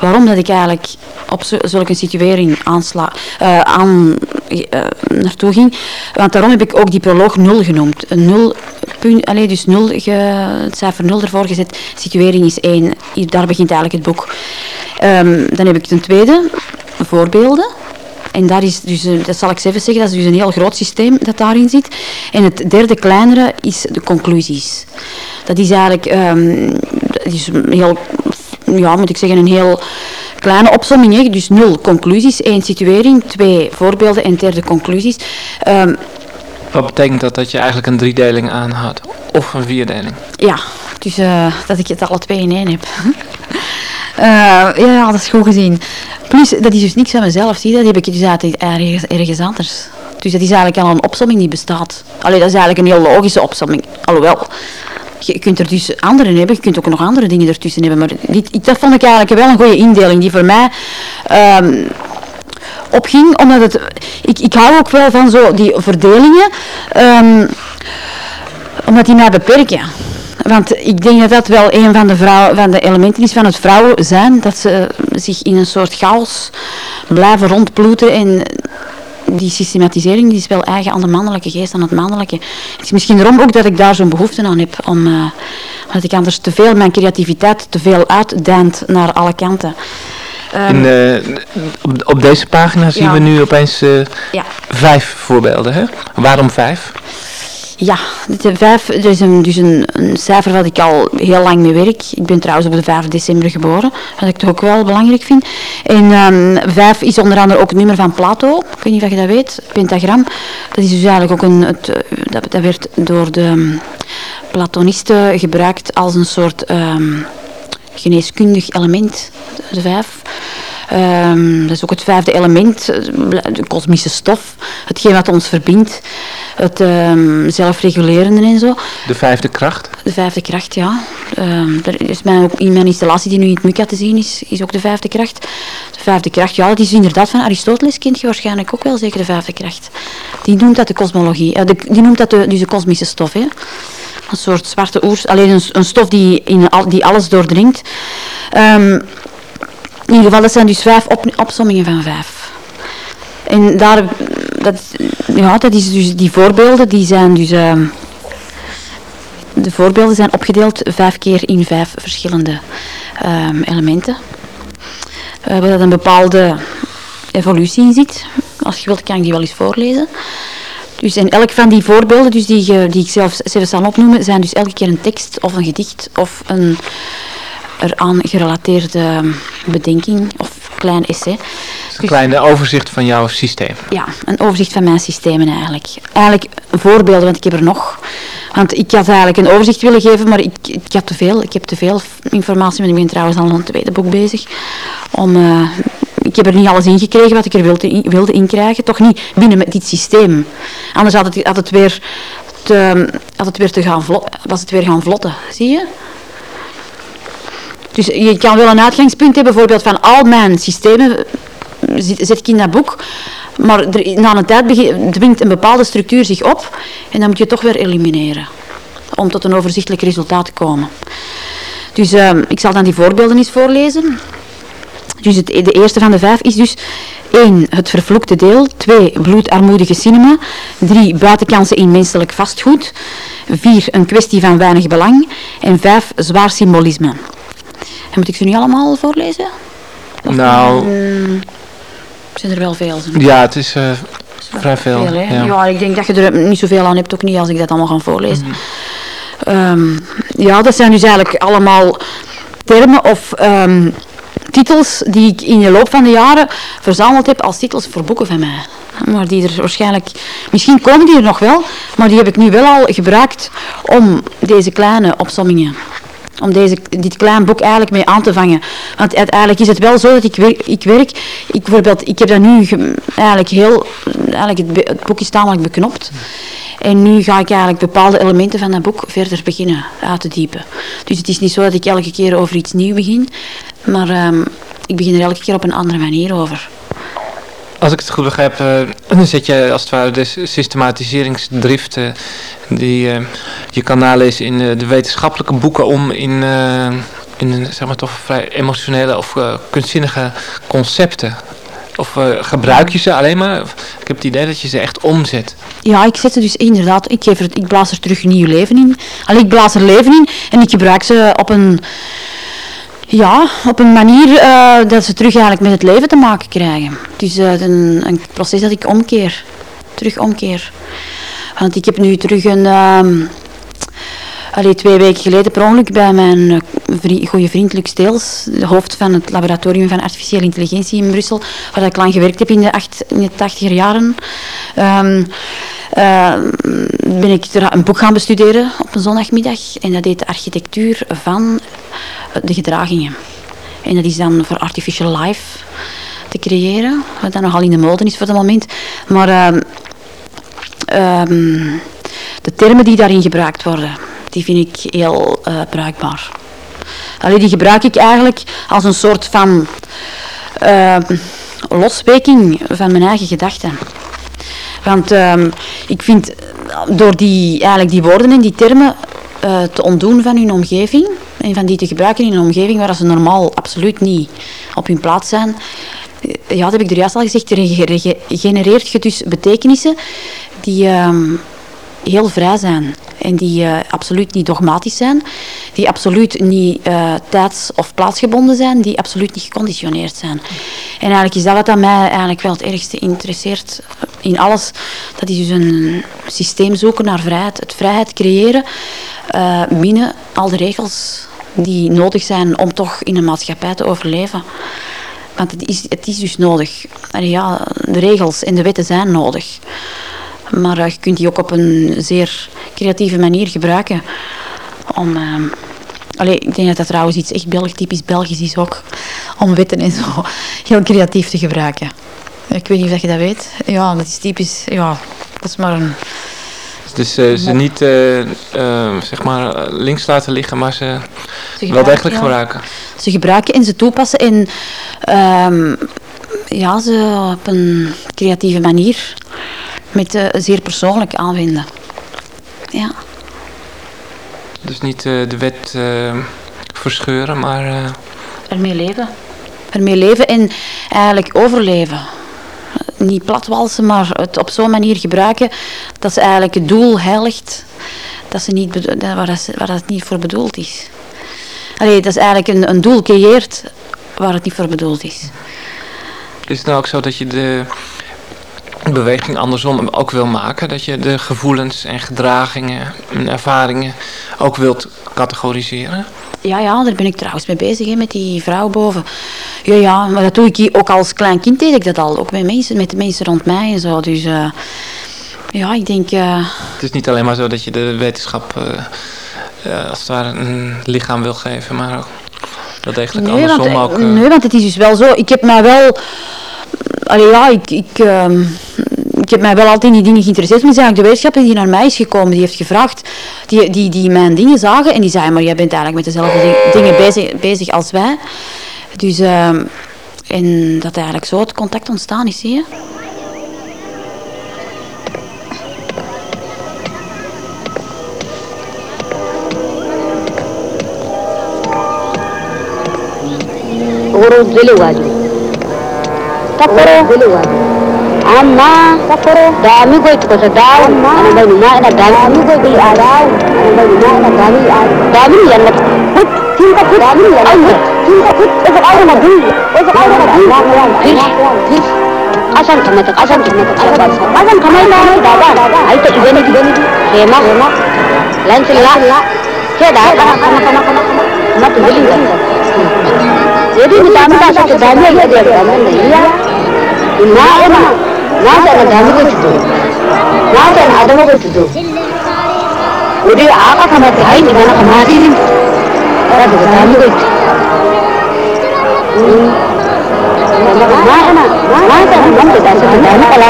Speaker 4: waarom dat ik eigenlijk op zulke situering aansla, eh, aan, eh, naartoe ging. Want daarom heb ik ook die proloog nul genoemd. Een nul punt, allee, dus nul, ge, het cijfer nul ervoor gezet. Situering is één. Hier, daar begint eigenlijk het boek. Ehm, dan heb ik ten tweede voorbeelden. En daar is dus, dat zal ik even zeggen, dat is dus een heel groot systeem dat daarin zit. En het derde kleinere is de conclusies. Dat is eigenlijk ehm, dat is een heel, ja, moet ik zeggen, een heel kleine opsomming. Hè? Dus nul conclusies, één situering, twee voorbeelden en derde conclusies. Ehm,
Speaker 1: Wat betekent dat dat je eigenlijk een driedeling aanhoudt? Of een vierdeling?
Speaker 4: ja, dus eh, dat ik het alle twee in één heb. Eh, ja, dat is goed gezien. Plus, dat is dus niks van mezelf, zie je, dat heb ik dus uit ergens, ergens anders. Dus dat is eigenlijk al een opsomming die bestaat. Allee, dat is eigenlijk een heel logische opsomming. Alhoewel, je kunt er dus andere hebben, je kunt ook nog andere dingen ertussen hebben. Maar dit, dat vond ik eigenlijk wel een goede indeling, die voor mij ehm, opging. Omdat het, ik, ik hou ook wel van zo die verdelingen. ehm, omdat die mij beperken. Want ik denk dat dat wel een van de, vrouw, van de elementen is van het vrouwen zijn. Dat ze zich in een soort chaos blijven rondploeten. En die systematisering die is wel eigen aan de mannelijke geest, aan het mannelijke. Het is misschien daarom ook dat ik daar zo'n behoefte aan heb. Om, eh, omdat ik anders te veel mijn creativiteit te veel uitdeint naar alle kanten. Ehm,
Speaker 1: In, eh, op, op deze pagina zien
Speaker 4: Ja.
Speaker 1: we nu opeens eh,
Speaker 4: ja.
Speaker 1: vijf voorbeelden. Hè? Waarom vijf?
Speaker 4: Ja, de vijf, er is een, dus een, een cijfer wat ik al heel lang mee werk. Ik ben trouwens op de 5 december geboren, wat ik toch ook wel belangrijk vind. En ehm, vijf is onder andere ook het nummer van Plato. Ik weet niet of je dat weet, pentagram. Dat is dus eigenlijk ook een, het, eh, dat, dat werd door de ehm, Platonisten gebruikt als een soort ehm, geneeskundig element, de vijf. Ehm, dat is ook het vijfde element, eh, de kosmische stof, hetgeen wat ons verbindt, het ehm, zelfregulerende en zo.
Speaker 1: De vijfde kracht.
Speaker 4: De vijfde kracht, ja. Ehm, er is mijn, in mijn installatie die nu in het MUCA te zien is, is ook de vijfde kracht. De vijfde kracht, ja, dat is inderdaad van Aristoteles, kent je waarschijnlijk ook wel zeker de vijfde kracht. Die noemt dat de kosmologie, eh, de, die noemt dat de, dus de kosmische stof, hè. Een soort zwarte oers, alleen een, een stof die, in, die alles doordringt. Ehm, in ieder geval, dat zijn dus vijf op, opsommingen van vijf. En daar, dat, ja, dat is dus die voorbeelden, die zijn dus... ehm, de voorbeelden zijn opgedeeld vijf keer in vijf verschillende ehm, elementen. Eh, waar dat een bepaalde evolutie in. Als je wilt, kan ik die wel eens voorlezen. Dus en elk van die voorbeelden, dus die, die ik zelf zelf zal opnoemen, zijn dus elke keer een tekst of een gedicht of een eraan gerelateerde bedenking of klein essay.
Speaker 1: Een kleine overzicht van jouw systeem.
Speaker 4: Ja, een overzicht van mijn systemen eigenlijk. Eigenlijk voorbeelden, want ik heb er nog. Want ik had eigenlijk een overzicht willen geven, maar ik, ik had te veel. Ik heb te veel informatie, want ik ben trouwens al aan het tweede boek bezig. Om, eh, ik heb er niet alles ingekregen wat ik er wilde, in- wilde inkrijgen. Toch niet binnen met dit systeem. Anders had het, had het, weer, te, had het weer te gaan vlot, was het weer gaan vlotten. Zie je? Dus je kan wel een uitgangspunt hebben, bijvoorbeeld van al mijn systemen eh, zet ik in dat boek. Maar na een tijd dwingt een bepaalde structuur zich op en dan moet je toch weer elimineren. Om tot een overzichtelijk resultaat te komen. Dus eh, ik zal dan die voorbeelden eens voorlezen. Dus het, de eerste van de vijf is dus 1. Het vervloekte deel. 2. Bloedarmoedige cinema. 3. Buitenkansen in menselijk vastgoed. 4. Een kwestie van weinig belang. En 5. Zwaar symbolisme. En moet ik ze nu allemaal voorlezen?
Speaker 1: Nou,
Speaker 4: Zijn er wel veel? zo?
Speaker 1: ja, het is eh, vrij veel.
Speaker 4: Veel, hè?
Speaker 1: ja.
Speaker 4: ja. ik denk dat je er niet zoveel aan hebt, ook niet als ik dat allemaal ga voorlezen.
Speaker 1: Mhm.
Speaker 4: Ehm, ja, dat zijn dus eigenlijk allemaal termen of ehm, titels die ik in de loop van de jaren verzameld heb als titels voor boeken van mij. Maar die er waarschijnlijk, misschien komen die er nog wel, maar die heb ik nu wel al gebruikt om deze kleine opsommingen om deze, dit klein boek eigenlijk mee aan te vangen. Want uiteindelijk is het wel zo dat ik, wer- ik werk, ik, bijvoorbeeld, ik heb dat nu ge- eigenlijk heel, eigenlijk het, het boek is tamelijk beknopt. En nu ga ik eigenlijk bepaalde elementen van dat boek verder beginnen uit te diepen. Dus het is niet zo dat ik elke keer over iets nieuws begin, maar ehm, ik begin er elke keer op een andere manier over.
Speaker 1: Als ik het goed begrijp, eh, dan zet je als het ware de systematiseringsdrift die eh, je kan nalezen in eh, de wetenschappelijke boeken om in, in zeg maar toch vrij emotionele of uh, kunstzinnige concepten. Of gebruik je ze alleen maar? Ik heb het idee dat je ze echt omzet.
Speaker 4: Ja, ik zet ze dus inderdaad. Ik, geef er, ik blaas er terug nieuw leven in. Alleen ik blaas er leven in en ik gebruik ze op een, ja, op een manier uh, dat ze terug eigenlijk met het leven te maken krijgen. Dus uh, een, een, proces dat ik omkeer. Terug omkeer. Want ik heb nu terug een. Um, Allee, twee weken geleden per ongeluk bij mijn vriend, goede vriend Lux Deels, de hoofd van het laboratorium van artificiële intelligentie in Brussel, waar ik lang gewerkt heb in de, acht, in de tachtiger jaren. Um, uh, ben ik een boek gaan bestuderen op een zondagmiddag en dat heet de architectuur van de gedragingen. En dat is dan voor artificial life te creëren, wat dan nogal in de mode is voor het moment. Maar uh, um, de termen die daarin gebruikt worden, die vind ik heel uh, bruikbaar. Allee, die gebruik ik eigenlijk als een soort van uh, losweking van mijn eigen gedachten. Want uh, ik vind door die, eigenlijk die woorden en die termen uh, te ontdoen van hun omgeving en van die te gebruiken in een omgeving waar ze normaal absoluut niet op hun plaats zijn, ja, dat heb ik er juist al gezegd, genereert je dus betekenissen die um, heel vrij zijn en die uh, absoluut niet dogmatisch zijn, die absoluut niet uh, tijds- of plaatsgebonden zijn, die absoluut niet geconditioneerd zijn. En eigenlijk is dat wat aan mij eigenlijk wel het ergste interesseert in alles. Dat is dus een systeem zoeken naar vrijheid, het vrijheid creëren binnen al de regels die nodig zijn om toch in een maatschappij te overleven. Want het is, het is dus nodig. En ja, de regels en de wetten zijn nodig. Maar je kunt die ook op een zeer creatieve manier gebruiken. Om, allee, ik denk dat dat trouwens iets echt Belg, typisch Belgisch is ook. Om wetten en zo heel creatief te gebruiken. Ik weet niet of je dat weet. Ja, dat is typisch. Ja, dat is maar een...
Speaker 1: Dus uh, ze niet zeg maar links laten liggen, maar ze, ze wel degelijk ja. gebruiken.
Speaker 4: Ze gebruiken en ze toepassen en ehm, ja, ze op een creatieve manier met uh, zeer persoonlijk aanwenden. Ja.
Speaker 1: Dus niet uh, de wet uh, verscheuren, maar...
Speaker 4: Ermee leven. Ermee leven en eigenlijk overleven. Niet platwalsen, maar het op zo'n manier gebruiken dat ze eigenlijk het doel heiligt dat ze niet waar, dat, waar dat niet voor bedoeld is. Allee, dat is eigenlijk een, een doel creëert waar het niet voor bedoeld is.
Speaker 1: Is het nou ook zo dat je de beweging andersom ook wil maken. Dat je de gevoelens en gedragingen en ervaringen ook wilt categoriseren.
Speaker 4: Ja, ja, daar ben ik trouwens mee bezig, hè, met die vrouw boven. Ja, ja, maar dat doe ik ook als klein kind deed ik dat al. Ook met mensen, met de mensen rond mij en zo. Dus uh, ja, ik denk... Uh...
Speaker 1: Het is niet alleen maar zo dat je de wetenschap uh, als het ware een lichaam wil geven, maar ook dat
Speaker 4: nee,
Speaker 1: andersom
Speaker 4: want,
Speaker 1: ook...
Speaker 4: Nee, want het is dus wel zo. Ik heb mij wel allee, ja, ik, ik, uh, ik heb mij wel altijd in die dingen geïnteresseerd. Maar het is eigenlijk de wetenschapper die naar mij is gekomen, die heeft gevraagd, die, die, die mijn dingen zagen en die zei, maar jij bent eigenlijk met dezelfde dingen bezig, bezig als wij. Dus, uh, en dat eigenlijk zo het contact ontstaan is, zie je.
Speaker 2: Dele waju. takoro amma. Takoro da mi goy to ta daw amma. Da ni na da dami bi a daw da ni na da a dami ni yalla put tin put. Daw ni yalla tin ka put. ko ka na bi ko ka na na na asan ka mata asan ka mata asan ka mata da ba ai ta ibene ibene ke ma ma lan sila ke da ka ka ka ka ka mata beli jadi kita minta satu daniel ya dia daniel ya ನಾಯನ ನಾಟನ ದಾಮಗೊತ್ತಿದ್ದು ನಾಟನ ಅದಮಗೊತ್ತಿದ್ದು ಉಡಿ ಆಮಕ ಮತ್ತೆ ಐದು ನನಕ ಮಾಡಿ ಅದು ದಾಮಗೊತ್ತು ನಾಟನ ನಾಟನ ಬಂದು ದಾಸನ ದಾಮಕಲ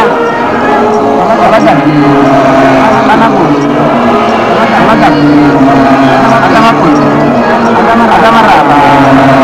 Speaker 2: Agama agama agama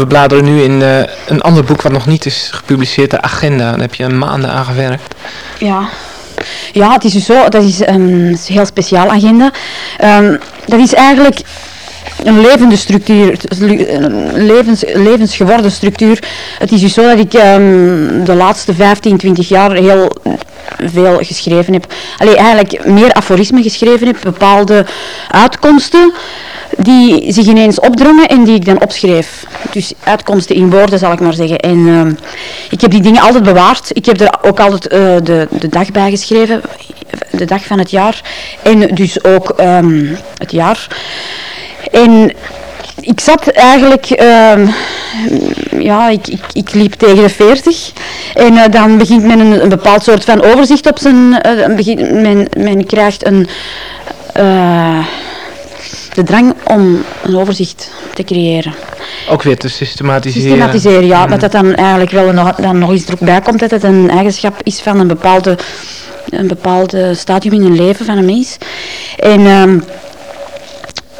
Speaker 1: We bladeren nu in eh, een ander boek wat nog niet is gepubliceerd, de Agenda. Daar heb je maanden aan gewerkt.
Speaker 4: Ja. Ja, het is dus zo, dat is een heel speciaal agenda. Ehm, dat is eigenlijk een levende structuur, een levens, levensgeworden structuur. Het is dus zo dat ik ehm, de laatste 15, 20 jaar heel veel geschreven heb. Allee, eigenlijk meer aforismen geschreven heb, bepaalde uitkomsten die zich ineens opdrongen en die ik dan opschreef. Dus uitkomsten in woorden, zal ik maar zeggen. En ehm, ik heb die dingen altijd bewaard. Ik heb er ook altijd eh, de, de dag bij geschreven, de dag van het jaar. En dus ook ehm, het jaar. En ik zat eigenlijk, ehm, ja, ik, ik, ik, liep tegen de 40 en uh, dan begint men een, bepaald soort van overzicht op zijn, begint, men, krijgt een, de drang om een overzicht te creëren.
Speaker 1: Ook weer te systematiseren.
Speaker 4: Systematiseren, ja. Mm. Dat dat dan eigenlijk wel nog, dan nog eens erbij komt dat het een eigenschap is van een bepaalde, een bepaalde stadium in een leven van een mens. En... Um,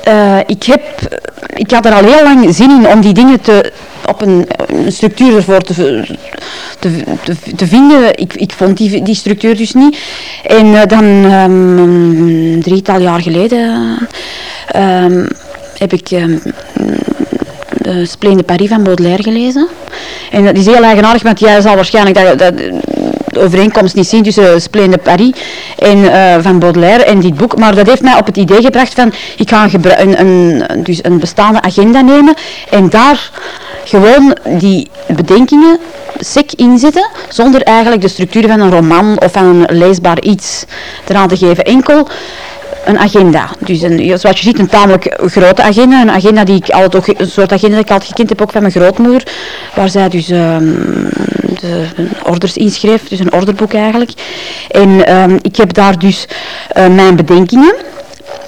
Speaker 4: uh, ik, heb, ik had er al heel lang zin in om die dingen te, op een, een structuur ervoor te, te, te, te, vinden. Ik, ik vond die, die structuur dus niet. En uh, dan um, drietal jaar geleden um, heb ik um, Spleen de Paris van Baudelaire gelezen. En dat is heel eigenaardig, want jij zal waarschijnlijk dat, dat de overeenkomst niet zien tussen Spleen de Paris en, uh, van Baudelaire en dit boek. Maar dat heeft mij op het idee gebracht van, ik ga een, een, dus een bestaande agenda nemen en daar gewoon die bedenkingen sec inzetten, zonder eigenlijk de structuur van een roman of van een leesbaar iets eraan te geven. Enkel een agenda. Dus een, zoals je ziet een tamelijk grote agenda. Een agenda die ik altijd ook, een soort agenda die ik altijd gekend heb ook van mijn grootmoeder. Waar zij dus um, de orders inschreef, dus een orderboek eigenlijk. En um, ik heb daar dus uh, mijn bedenkingen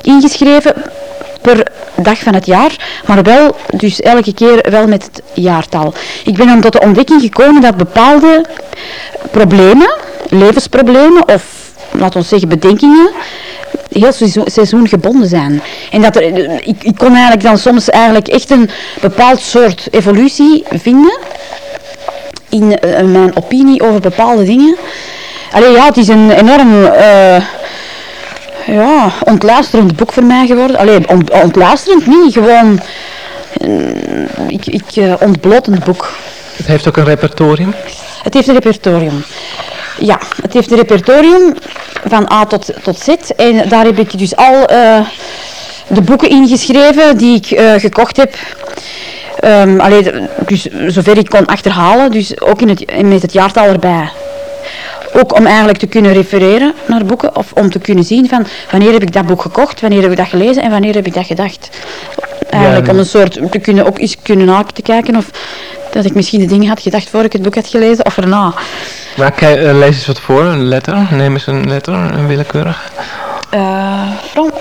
Speaker 4: ingeschreven per dag van het jaar, maar wel dus elke keer wel met het jaartal. Ik ben dan tot de ontdekking gekomen dat bepaalde problemen, levensproblemen of laten we zeggen bedenkingen, heel seizoengebonden zijn. En dat er, ik, ik kon eigenlijk dan soms eigenlijk echt een bepaald soort evolutie vinden in uh, mijn opinie over bepaalde dingen. Allee, ja, het is een enorm uh, ja, ontluisterend boek voor mij geworden. Allee, ont, ontluisterend niet, gewoon uh, ik, ik ontblotend boek.
Speaker 1: Het heeft ook een repertorium?
Speaker 4: Het heeft een repertorium. Ja, het heeft een repertorium van A tot, tot Z. En daar heb ik dus al uh, de boeken ingeschreven die ik uh, gekocht heb. Um, allee, dus zover ik kon achterhalen, dus ook in het, met het jaartal erbij. Ook om eigenlijk te kunnen refereren naar boeken of om te kunnen zien van wanneer heb ik dat boek gekocht, wanneer heb ik dat gelezen en wanneer heb ik dat gedacht. Eigenlijk ja, om een soort te kunnen ook eens kunnen te kijken of dat ik misschien de dingen had gedacht voor ik het boek had gelezen of erna.
Speaker 1: Maar kijk, uh, lees eens wat voor, een letter. Neem eens een letter, een willekeurig.
Speaker 4: Uh,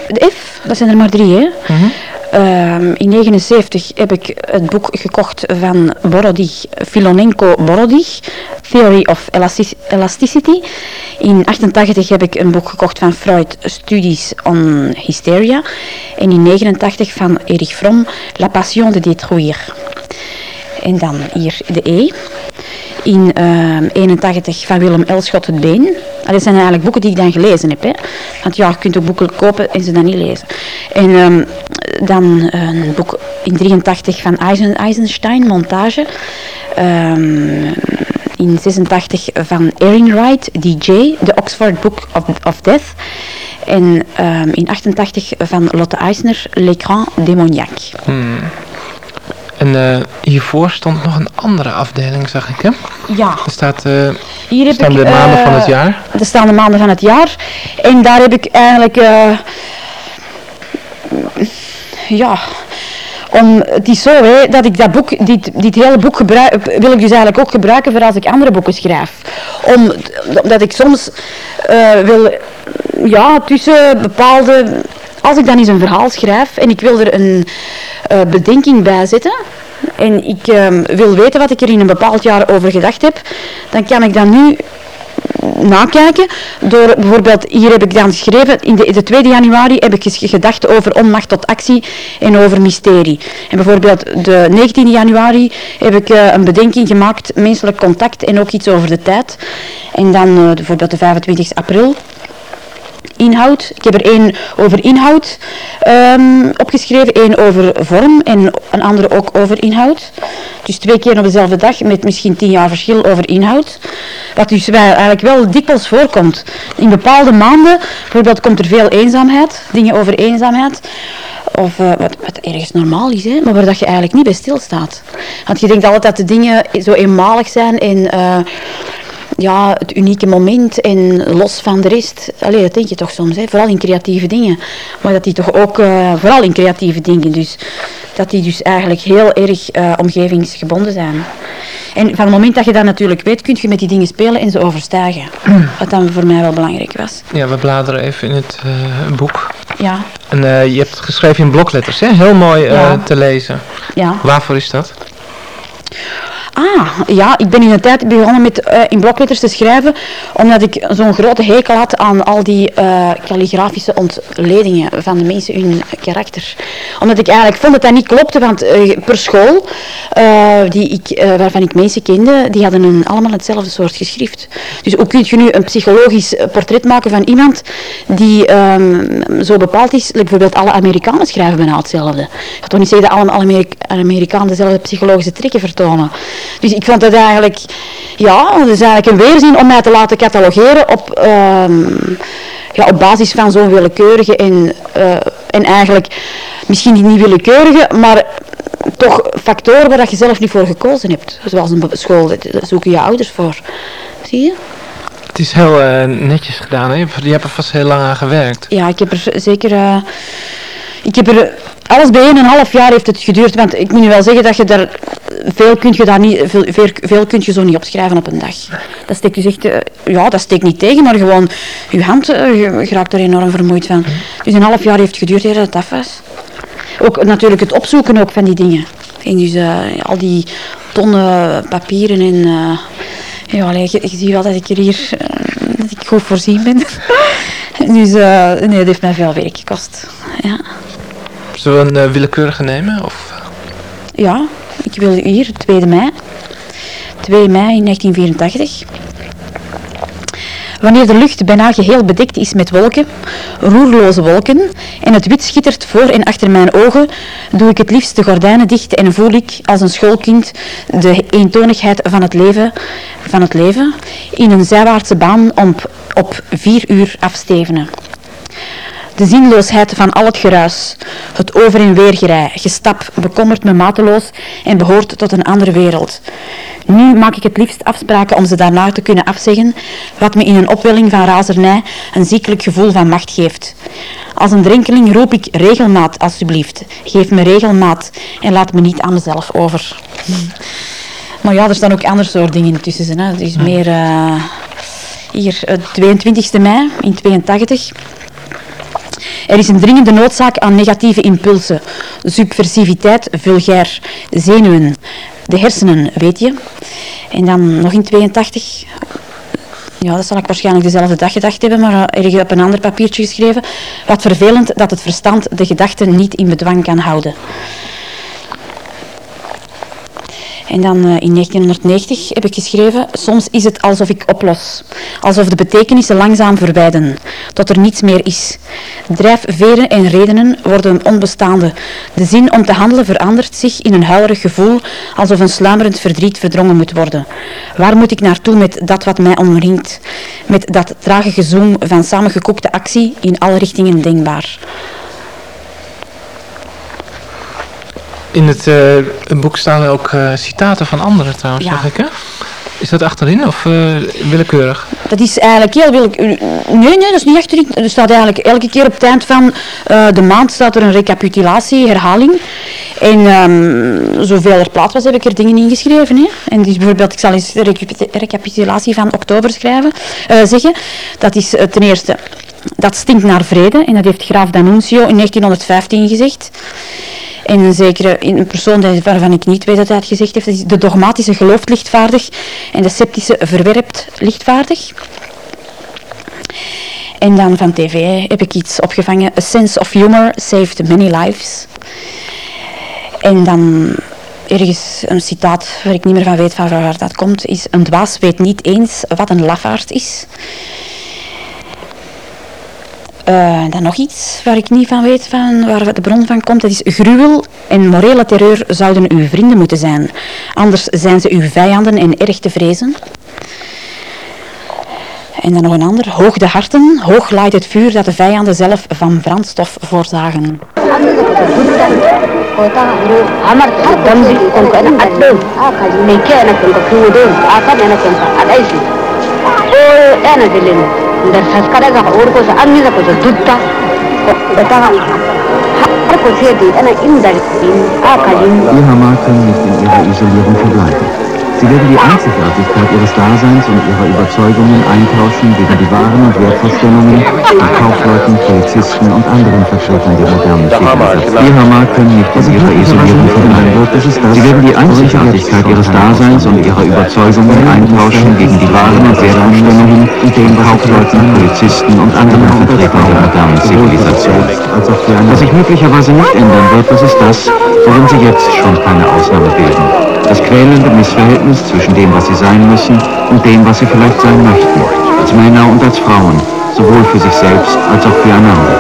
Speaker 4: de F, dat zijn er maar drie, hè. Mm -hmm. uh, in 79 heb ik het boek gekocht van Borodich, Filonenko Borodich, Theory of Elasticity. In 88 heb ik een boek gekocht van Freud, Studies on Hysteria. En in 89 van Erich Fromm, La Passion de Détruire. En dan hier de E in uh, 81 van Willem Elschot het Been. Dat zijn eigenlijk boeken die ik dan gelezen heb. Hè. Want ja, je kunt ook boeken kopen en ze dan niet lezen. En um, dan een boek in 83 van Eisen, Eisenstein, Montage. Um, in 86 van Ehrenreich, DJ, The Oxford Book of, of Death. En in 88 van Lotte Eisner, L'écran démoniaque.
Speaker 1: Hmm. En uh, hiervoor stond nog een andere afdeling, zag ik, hè?
Speaker 4: Ja.
Speaker 1: Er staat, uh,
Speaker 4: Hier heb
Speaker 1: staan
Speaker 4: ik,
Speaker 1: de maanden
Speaker 4: uh,
Speaker 1: van het jaar.
Speaker 4: Er staan de maanden van het jaar. En daar heb ik eigenlijk... ja... Om, het is zo hè, dat ik dat boek, dit, dit hele boek gebruik, wil ik dus eigenlijk ook gebruiken voor als ik andere boeken schrijf. Om, omdat ik soms wil, ja, tussen bepaalde als ik dan eens een verhaal schrijf en ik wil er een uh, bedenking bij zetten en ik uh, wil weten wat ik er in een bepaald jaar over gedacht heb, dan kan ik dat nu nakijken. Door bijvoorbeeld, hier heb ik dan geschreven, in de, de 2 januari heb ik gedacht over onmacht tot actie en over mysterie. En bijvoorbeeld de 19 januari heb ik eh, een bedenking gemaakt, menselijk contact en ook iets over de tijd. En dan eh, bijvoorbeeld de 25 april inhoud. Ik heb er één over inhoud ehm, opgeschreven, één over vorm en een andere ook over inhoud. Dus twee keer op dezelfde dag met misschien tien jaar verschil over inhoud. Wat dus eigenlijk wel dikwijls voorkomt. In bepaalde maanden, bijvoorbeeld komt er veel eenzaamheid, dingen over eenzaamheid. Of eh, wat, wat ergens normaal is, hè, maar waar dat je eigenlijk niet bij stilstaat. Want je denkt altijd dat de dingen zo eenmalig zijn en eh, ja, het unieke moment en los van de rest. Allee, dat denk je toch soms, hè? vooral in creatieve dingen. Maar dat die toch ook, eh, vooral in creatieve dingen dus, dat die dus eigenlijk heel erg eh, omgevingsgebonden zijn. En van het moment dat je dat natuurlijk weet, kun je met die dingen spelen en ze overstijgen. Wat dan voor mij wel belangrijk was.
Speaker 1: Ja, we bladeren even in het eh, boek.
Speaker 4: Ja,
Speaker 1: En je hebt het geschreven in blokletters, hè? Heel mooi
Speaker 4: Ja.
Speaker 1: te lezen.
Speaker 4: ja.
Speaker 1: Waarvoor is dat?
Speaker 4: Ah, ja, ik ben in een tijd begonnen met eh, in blokletters te schrijven, omdat ik zo'n grote hekel had aan al die eh kalligrafische ontledingen van de mensen hun karakter. Omdat ik eigenlijk vond dat dat niet klopte, want eh, per school, die ik, waarvan ik mensen kende, die hadden een, allemaal hetzelfde soort geschrift. Dus hoe kun je nu een psychologisch portret maken van iemand die ehm, zo bepaald is, bijvoorbeeld alle Amerikanen schrijven bijna hetzelfde. Ik ga toch niet zeggen dat alle Amerik- Amerikanen dezelfde psychologische trekken vertonen. Dus ik vond dat eigenlijk, ja, dat is eigenlijk een weerzin om mij te laten catalogeren op, ehm, ja, op basis van zo'n willekeurige en, eh, en eigenlijk misschien niet willekeurige, maar toch factoren waar dat je zelf niet voor gekozen hebt. Zoals een school, daar zoeken je ouders voor. Zie je?
Speaker 1: Het is heel eh, netjes gedaan, hè? Je hebt- Je hebt er vast heel lang aan gewerkt.
Speaker 4: Ja, ik heb er zeker. eh, ik heb er. Alles bij een en een half jaar heeft het geduurd. Want ik moet nu wel zeggen dat je daar. Veel kun je daar niet. Veel, veel, veel kun je zo niet opschrijven op een dag. Dat steekt dus echt. eh, ja, dat steekt niet tegen, maar gewoon. Je hand eh, je, je raakt er enorm vermoeid van. Dus een half jaar heeft het geduurd eer dat het af was. Ook natuurlijk het opzoeken ook van die dingen. En dus eh, al die tonnen papieren en. ja, je, je ziet wel dat ik er hier. dat ik goed voorzien ben. Dus nee, dat heeft mij veel werk gekost. Ja.
Speaker 1: Zullen we een eh, willekeurige nemen? Of...
Speaker 4: ja, ik wil hier, 2 mei. 2 mei in 1984. Wanneer de lucht bijna geheel bedekt is met wolken, roerloze wolken, en het wit schittert voor en achter mijn ogen, doe ik het liefst de gordijnen dicht en voel ik als een schoolkind de eentonigheid van het leven, van het leven in een zijwaartse baan op, op vier uur afstevenen. De zinloosheid van al het geruis, het over- en weergerij, gestap, bekommert me mateloos en behoort tot een andere wereld. Nu maak ik het liefst afspraken om ze daarna te kunnen afzeggen, wat me in een opwelling van razernij een ziekelijk gevoel van macht geeft. Als een drenkeling roep ik regelmaat, alstublieft. Geef me regelmaat en laat me niet aan mezelf over. Maar ja, er staan ook andere soort dingen tussen. Hè. Het is meer... eh, hier, het 22 mei in 82. Er is een dringende noodzaak aan negatieve impulsen. Subversiviteit, vulgair, zenuwen, de hersenen, weet je. En dan nog in 82. Ja, dat zal ik waarschijnlijk dezelfde dag gedacht hebben, maar ergens op een ander papiertje geschreven. Wat vervelend dat het verstand de gedachten niet in bedwang kan houden. En dan eh, in 1990 heb ik geschreven, soms is het alsof ik oplos. Alsof de betekenissen langzaam verwijden, tot er niets meer is. Drijfveren en redenen worden onbestaande. De zin om te handelen verandert zich in een huilerig gevoel, alsof een sluimerend verdriet verdrongen moet worden. Waar moet ik naartoe met dat wat mij omringt? Met dat trage gezoem van samengekookte actie in alle richtingen denkbaar.
Speaker 1: In het eh, boek staan ook eh, citaten van anderen trouwens,
Speaker 4: Ja.
Speaker 1: zeg ik hè? Is dat achterin of eh, willekeurig?
Speaker 4: Dat is eigenlijk heel wil Nee, nee, dat is niet achterin. Er staat eigenlijk elke keer op het eind van de maand staat er een recapitulatie, herhaling. En ehm, zoveel er plaats was, heb ik er dingen ingeschreven. Hè. En dus bijvoorbeeld, ik zal eens de recapi- recapitulatie van oktober schrijven, zeggen. Dat is ten eerste, dat stinkt naar vrede. En dat heeft graaf D'Annunzio in 1915 gezegd. En een zekere een persoon waarvan ik niet weet dat hij het gezegd heeft, de dogmatische gelooft lichtvaardig en de sceptische verwerpt lichtvaardig. En dan van tv heb ik iets opgevangen. A sense of humor saved many lives. En dan ergens een citaat waar ik niet meer van weet van waar dat komt, is een dwaas weet niet eens wat een lafaard is. Uh, dan nog iets waar ik niet van weet van waar de bron van komt. Dat is gruwel en morele terreur zouden uw vrienden moeten zijn. Anders zijn ze uw vijanden en erg te vrezen. En dan nog een ander. Hoog de harten, hoog laait het vuur dat de vijanden zelf van brandstof voorzagen.
Speaker 3: でさす
Speaker 2: からがおるこそあんみざこそどっただたはっこせいでいたな意味だりあかりん
Speaker 5: Ihre
Speaker 6: Marke mit
Speaker 3: in ihrer isolierung verbleiben. Sie werden die Einzigartigkeit ihres Daseins und ihrer Überzeugungen eintauschen gegen die wahren und Wertvorstellungen von Kaufleuten, Polizisten und anderen Vertretern der modernen Zivilisation. Die Hammer können nicht in ihrer Isolierung verbleiben. Sie werden die Einzigartigkeit ihres Daseins und ihrer Überzeugungen eintauschen gegen die wahren und Wertvorstellungen den Kaufleuten, Polizisten und anderen Vertretern der modernen Zivilisation. Was sich möglicherweise nicht ändern wird, das ist das, worin sie jetzt schon keine Ausnahme bilden das quälende Missverhältnis zwischen dem, was sie sein müssen und dem, was sie vielleicht sein möchten, als Männer und als Frauen, sowohl für sich selbst als auch füreinander.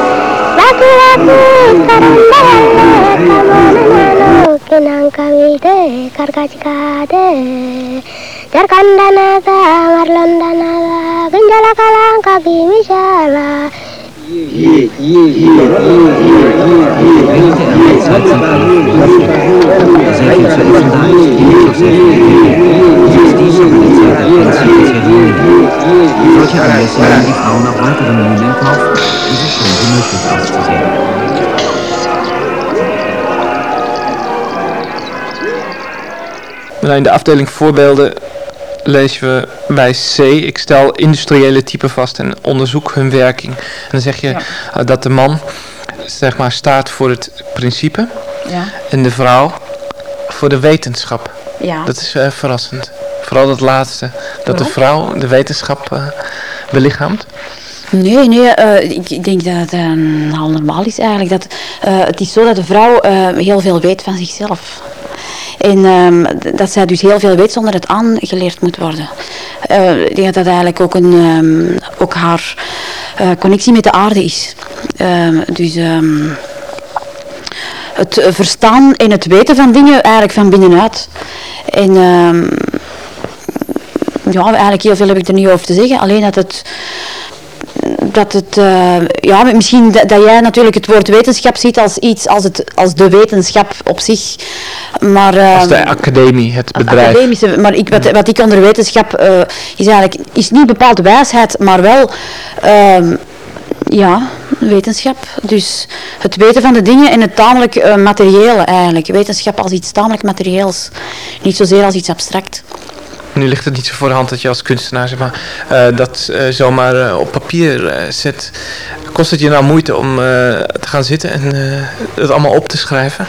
Speaker 3: Jarkandanaga, Marlandanaga, Ginjala Kalanka, Gimishala. Solche
Speaker 1: in de afdeling voorbeelden lezen we bij C, ik stel industriële typen vast en onderzoek hun werking. En dan zeg je ja. uh, dat de man zeg maar, staat voor het principe ja. en de vrouw voor de wetenschap. Ja. Dat is uh, verrassend. Vooral dat laatste, dat de vrouw de wetenschap uh, belichaamt.
Speaker 4: Nee, nee, uh, ik, ik, denk dat het uh, al normaal is eigenlijk. Dat, uh, het is zo dat de vrouw heel veel weet van zichzelf. En um, dat zij dus heel veel weet zonder het aangeleerd moet worden. Uh, ik denk dat dat eigenlijk ook, een, um, ook haar uh, connectie met de aarde is. Uh, dus het verstaan en het weten van dingen eigenlijk van binnenuit. En ja, eigenlijk heel veel heb ik er niet over te zeggen. Alleen dat het dat het, uh, ja, misschien dat, dat, jij natuurlijk het woord wetenschap ziet als iets, als, het, als de wetenschap op zich. Maar,
Speaker 1: uh, als de academie, het bedrijf.
Speaker 4: Academische, maar ik, wat, wat ik onder wetenschap uh, is eigenlijk, is niet bepaald wijsheid, maar wel, ehm, ja, wetenschap. Dus het weten van de dingen en het tamelijk materiële eigenlijk. Wetenschap als iets tamelijk materieels, niet zozeer als iets abstract
Speaker 1: nu ligt het niet zo voor de hand dat je als kunstenaar zeg maar, uh, dat uh, zomaar uh, op papier zet. Kost het je nou moeite om te gaan zitten en het allemaal op te schrijven?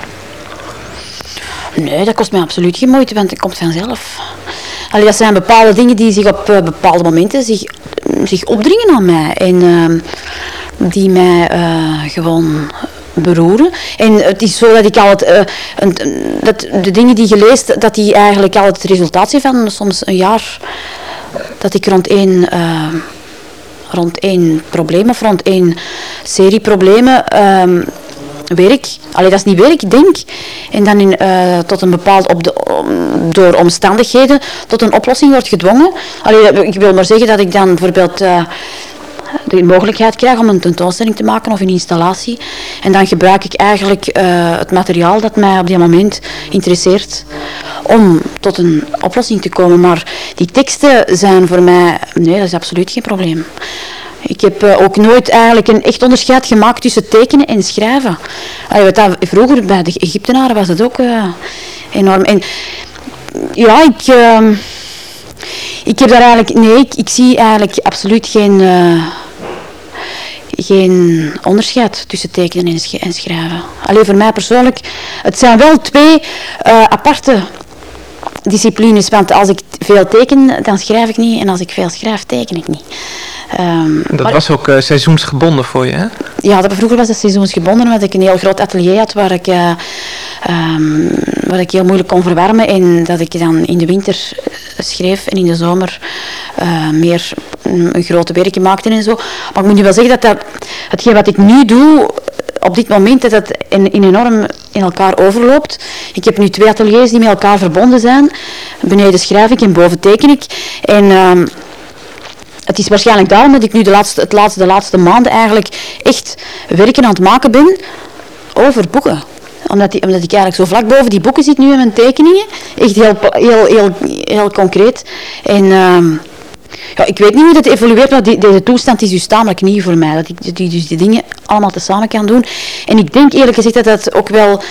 Speaker 4: Nee, dat kost mij absoluut geen moeite, want het komt vanzelf. Allee, dat zijn bepaalde dingen die zich op bepaalde momenten zich, zich opdringen aan mij. En ehm, die mij gewoon beroeren. En het is zo dat ik al het, een, dat de dingen die je leest, dat die eigenlijk al het resultaat zijn van soms een jaar. Dat ik rond één, uh, rond één probleem of rond één serie problemen uh, werk. Allee, dat is niet werk, denk. En dan in, uh, tot een bepaald, op de, door omstandigheden, tot een oplossing wordt gedwongen. Allee, ik wil maar zeggen dat ik dan bijvoorbeeld de mogelijkheid krijg om een tentoonstelling te maken of een installatie. En dan gebruik ik eigenlijk uh, het materiaal dat mij op dit moment interesseert om tot een oplossing te komen. Maar die teksten zijn voor mij, nee, dat is absoluut geen probleem. Ik heb uh, ook nooit eigenlijk een echt onderscheid gemaakt tussen tekenen en schrijven. Vroeger bij de Egyptenaren was dat ook uh, enorm. En ja, ik, ik heb daar eigenlijk, nee, ik, ik zie eigenlijk absoluut geen geen onderscheid tussen tekenen en schrijven. Alleen voor mij persoonlijk, het zijn wel twee uh, aparte disciplines. Want als ik veel teken, dan schrijf ik niet. En als ik veel schrijf, teken ik niet. Ehm,
Speaker 1: Dat
Speaker 4: maar-
Speaker 1: was ook eh, seizoensgebonden voor je, hè?
Speaker 4: ja, dat, vroeger was dat seizoensgebonden, omdat ik een heel groot atelier had waar ik, eh, ehm, waar ik heel moeilijk kon verwarmen. En dat ik dan in de winter eh, schreef en in de zomer eh, meer mm, een grote werken maakte en zo. Maar ik moet nu wel zeggen dat, dat hetgeen wat ik nu doe, op dit moment, dat in, in enorm in elkaar overloopt. Ik heb nu twee ateliers die met elkaar verbonden zijn. Beneden schrijf ik en boven teken ik. En... ehm, het is waarschijnlijk daarom dat ik nu de laatste, het laatste, de laatste maanden eigenlijk echt werken aan het maken ben over boeken. Omdat, die, omdat ik eigenlijk zo vlak boven die boeken zit nu in mijn tekeningen. Echt heel, heel, heel, heel concreet. En ehm, ja, ik weet niet hoe dat evolueert, maar die, deze toestand is dus tamelijk nieuw voor mij. Dat ik die, dus die dingen allemaal tezamen kan doen. En ik denk eerlijk gezegd dat dat ook wel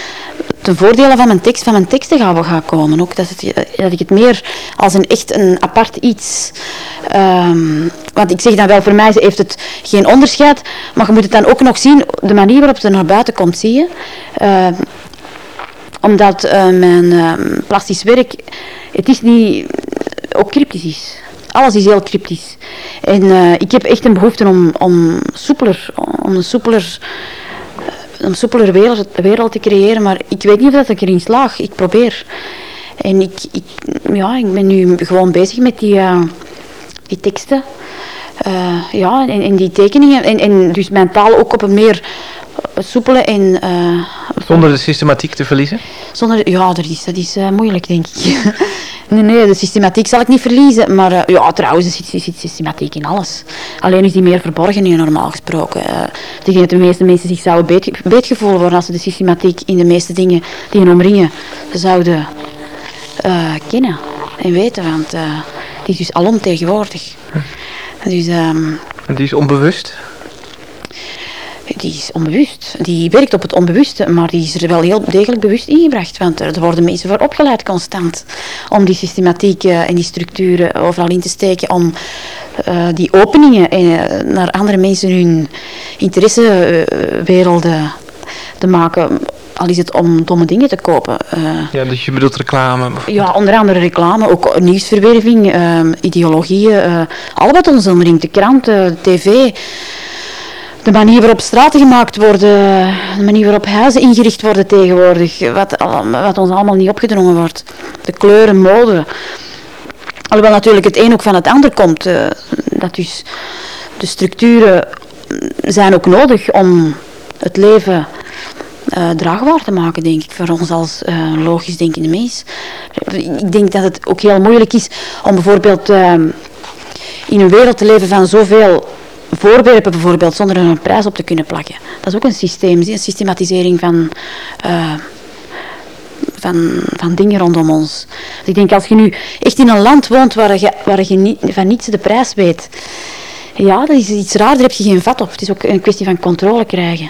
Speaker 4: ten voordele van mijn tekst, van mijn teksten gaat, gaat komen. Ook dat, het, dat ik het meer als een echt een apart iets. ehm, want ik zeg dan wel, voor mij heeft het geen onderscheid, maar je moet het dan ook nog zien, de manier waarop het naar buiten komt, zie je. Ehm, omdat eh, mijn ehm, plastisch werk, het is niet, ook cryptisch is. Alles is heel cryptisch. En eh, ik heb echt een behoefte om, om soepeler, om een soepeler, eh, een soepeler wereld, wereld te creëren, maar ik weet niet of dat ik erin slaag. Ik probeer. En ik, ik, ja, ik ben nu gewoon bezig met die, eh, die teksten. Eh, ja, en, die tekeningen. En, en dus mijn taal ook op een meer soepele en... eh,
Speaker 1: Zonder de systematiek te verliezen?
Speaker 4: zonder, ja, dat is, dat is eh, moeilijk, denk ik. nee, nee, de systematiek zal ik niet verliezen. Maar eh, ja, trouwens, er zit, zit systematiek in alles. Alleen is die meer verborgen nu, normaal gesproken. Ik denk dat de meeste mensen zich zouden beet, beetgevoeld worden als ze de systematiek in de meeste dingen die hen omringen zouden kennen en weten. Want het is dus alomtegenwoordig. Dus... ehm,
Speaker 1: En die is onbewust?
Speaker 4: Die is onbewust. Die werkt op het onbewuste, maar die is er wel heel degelijk bewust ingebracht. Want er, worden mensen voor opgeleid constant om die systematiek eh, en die structuren overal in te steken, om eh, die openingen eh, naar andere mensen hun interessewerelden te maken. Al is het om domme dingen te kopen.
Speaker 1: Ja, dus je bedoelt reclame.
Speaker 4: Ja, onder andere reclame, ook nieuwsverwerving, ehm, ideologieën, eh al wat ons omringt, de kranten, de tv. De manier waarop straten gemaakt worden, de manier waarop huizen ingericht worden tegenwoordig, wat, wat ons allemaal niet opgedrongen wordt. De kleuren, mode. Alhoewel natuurlijk het een ook van het ander komt. eh, dat dus de structuren zijn ook nodig om het leven eh, draagbaar te maken, denk ik, voor ons als eh, logisch denkende mens. Ik denk dat het ook heel moeilijk is om bijvoorbeeld in een wereld te leven van zoveel voorwerpen bijvoorbeeld, zonder er een prijs op te kunnen plakken. Dat is ook een systeem, een systematisering van, eh, van, van dingen rondom ons. Dus ik denk als je nu echt in een land woont waar je, waar je niet, van niets de prijs weet, ja, dat is iets raar, daar heb je geen vat op. Het is ook een kwestie van controle krijgen.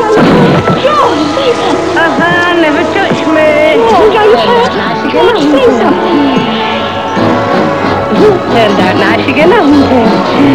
Speaker 4: John, John!
Speaker 7: Uh-huh, never touch me. Oh, you hurt. Turned out nice again, hasn't?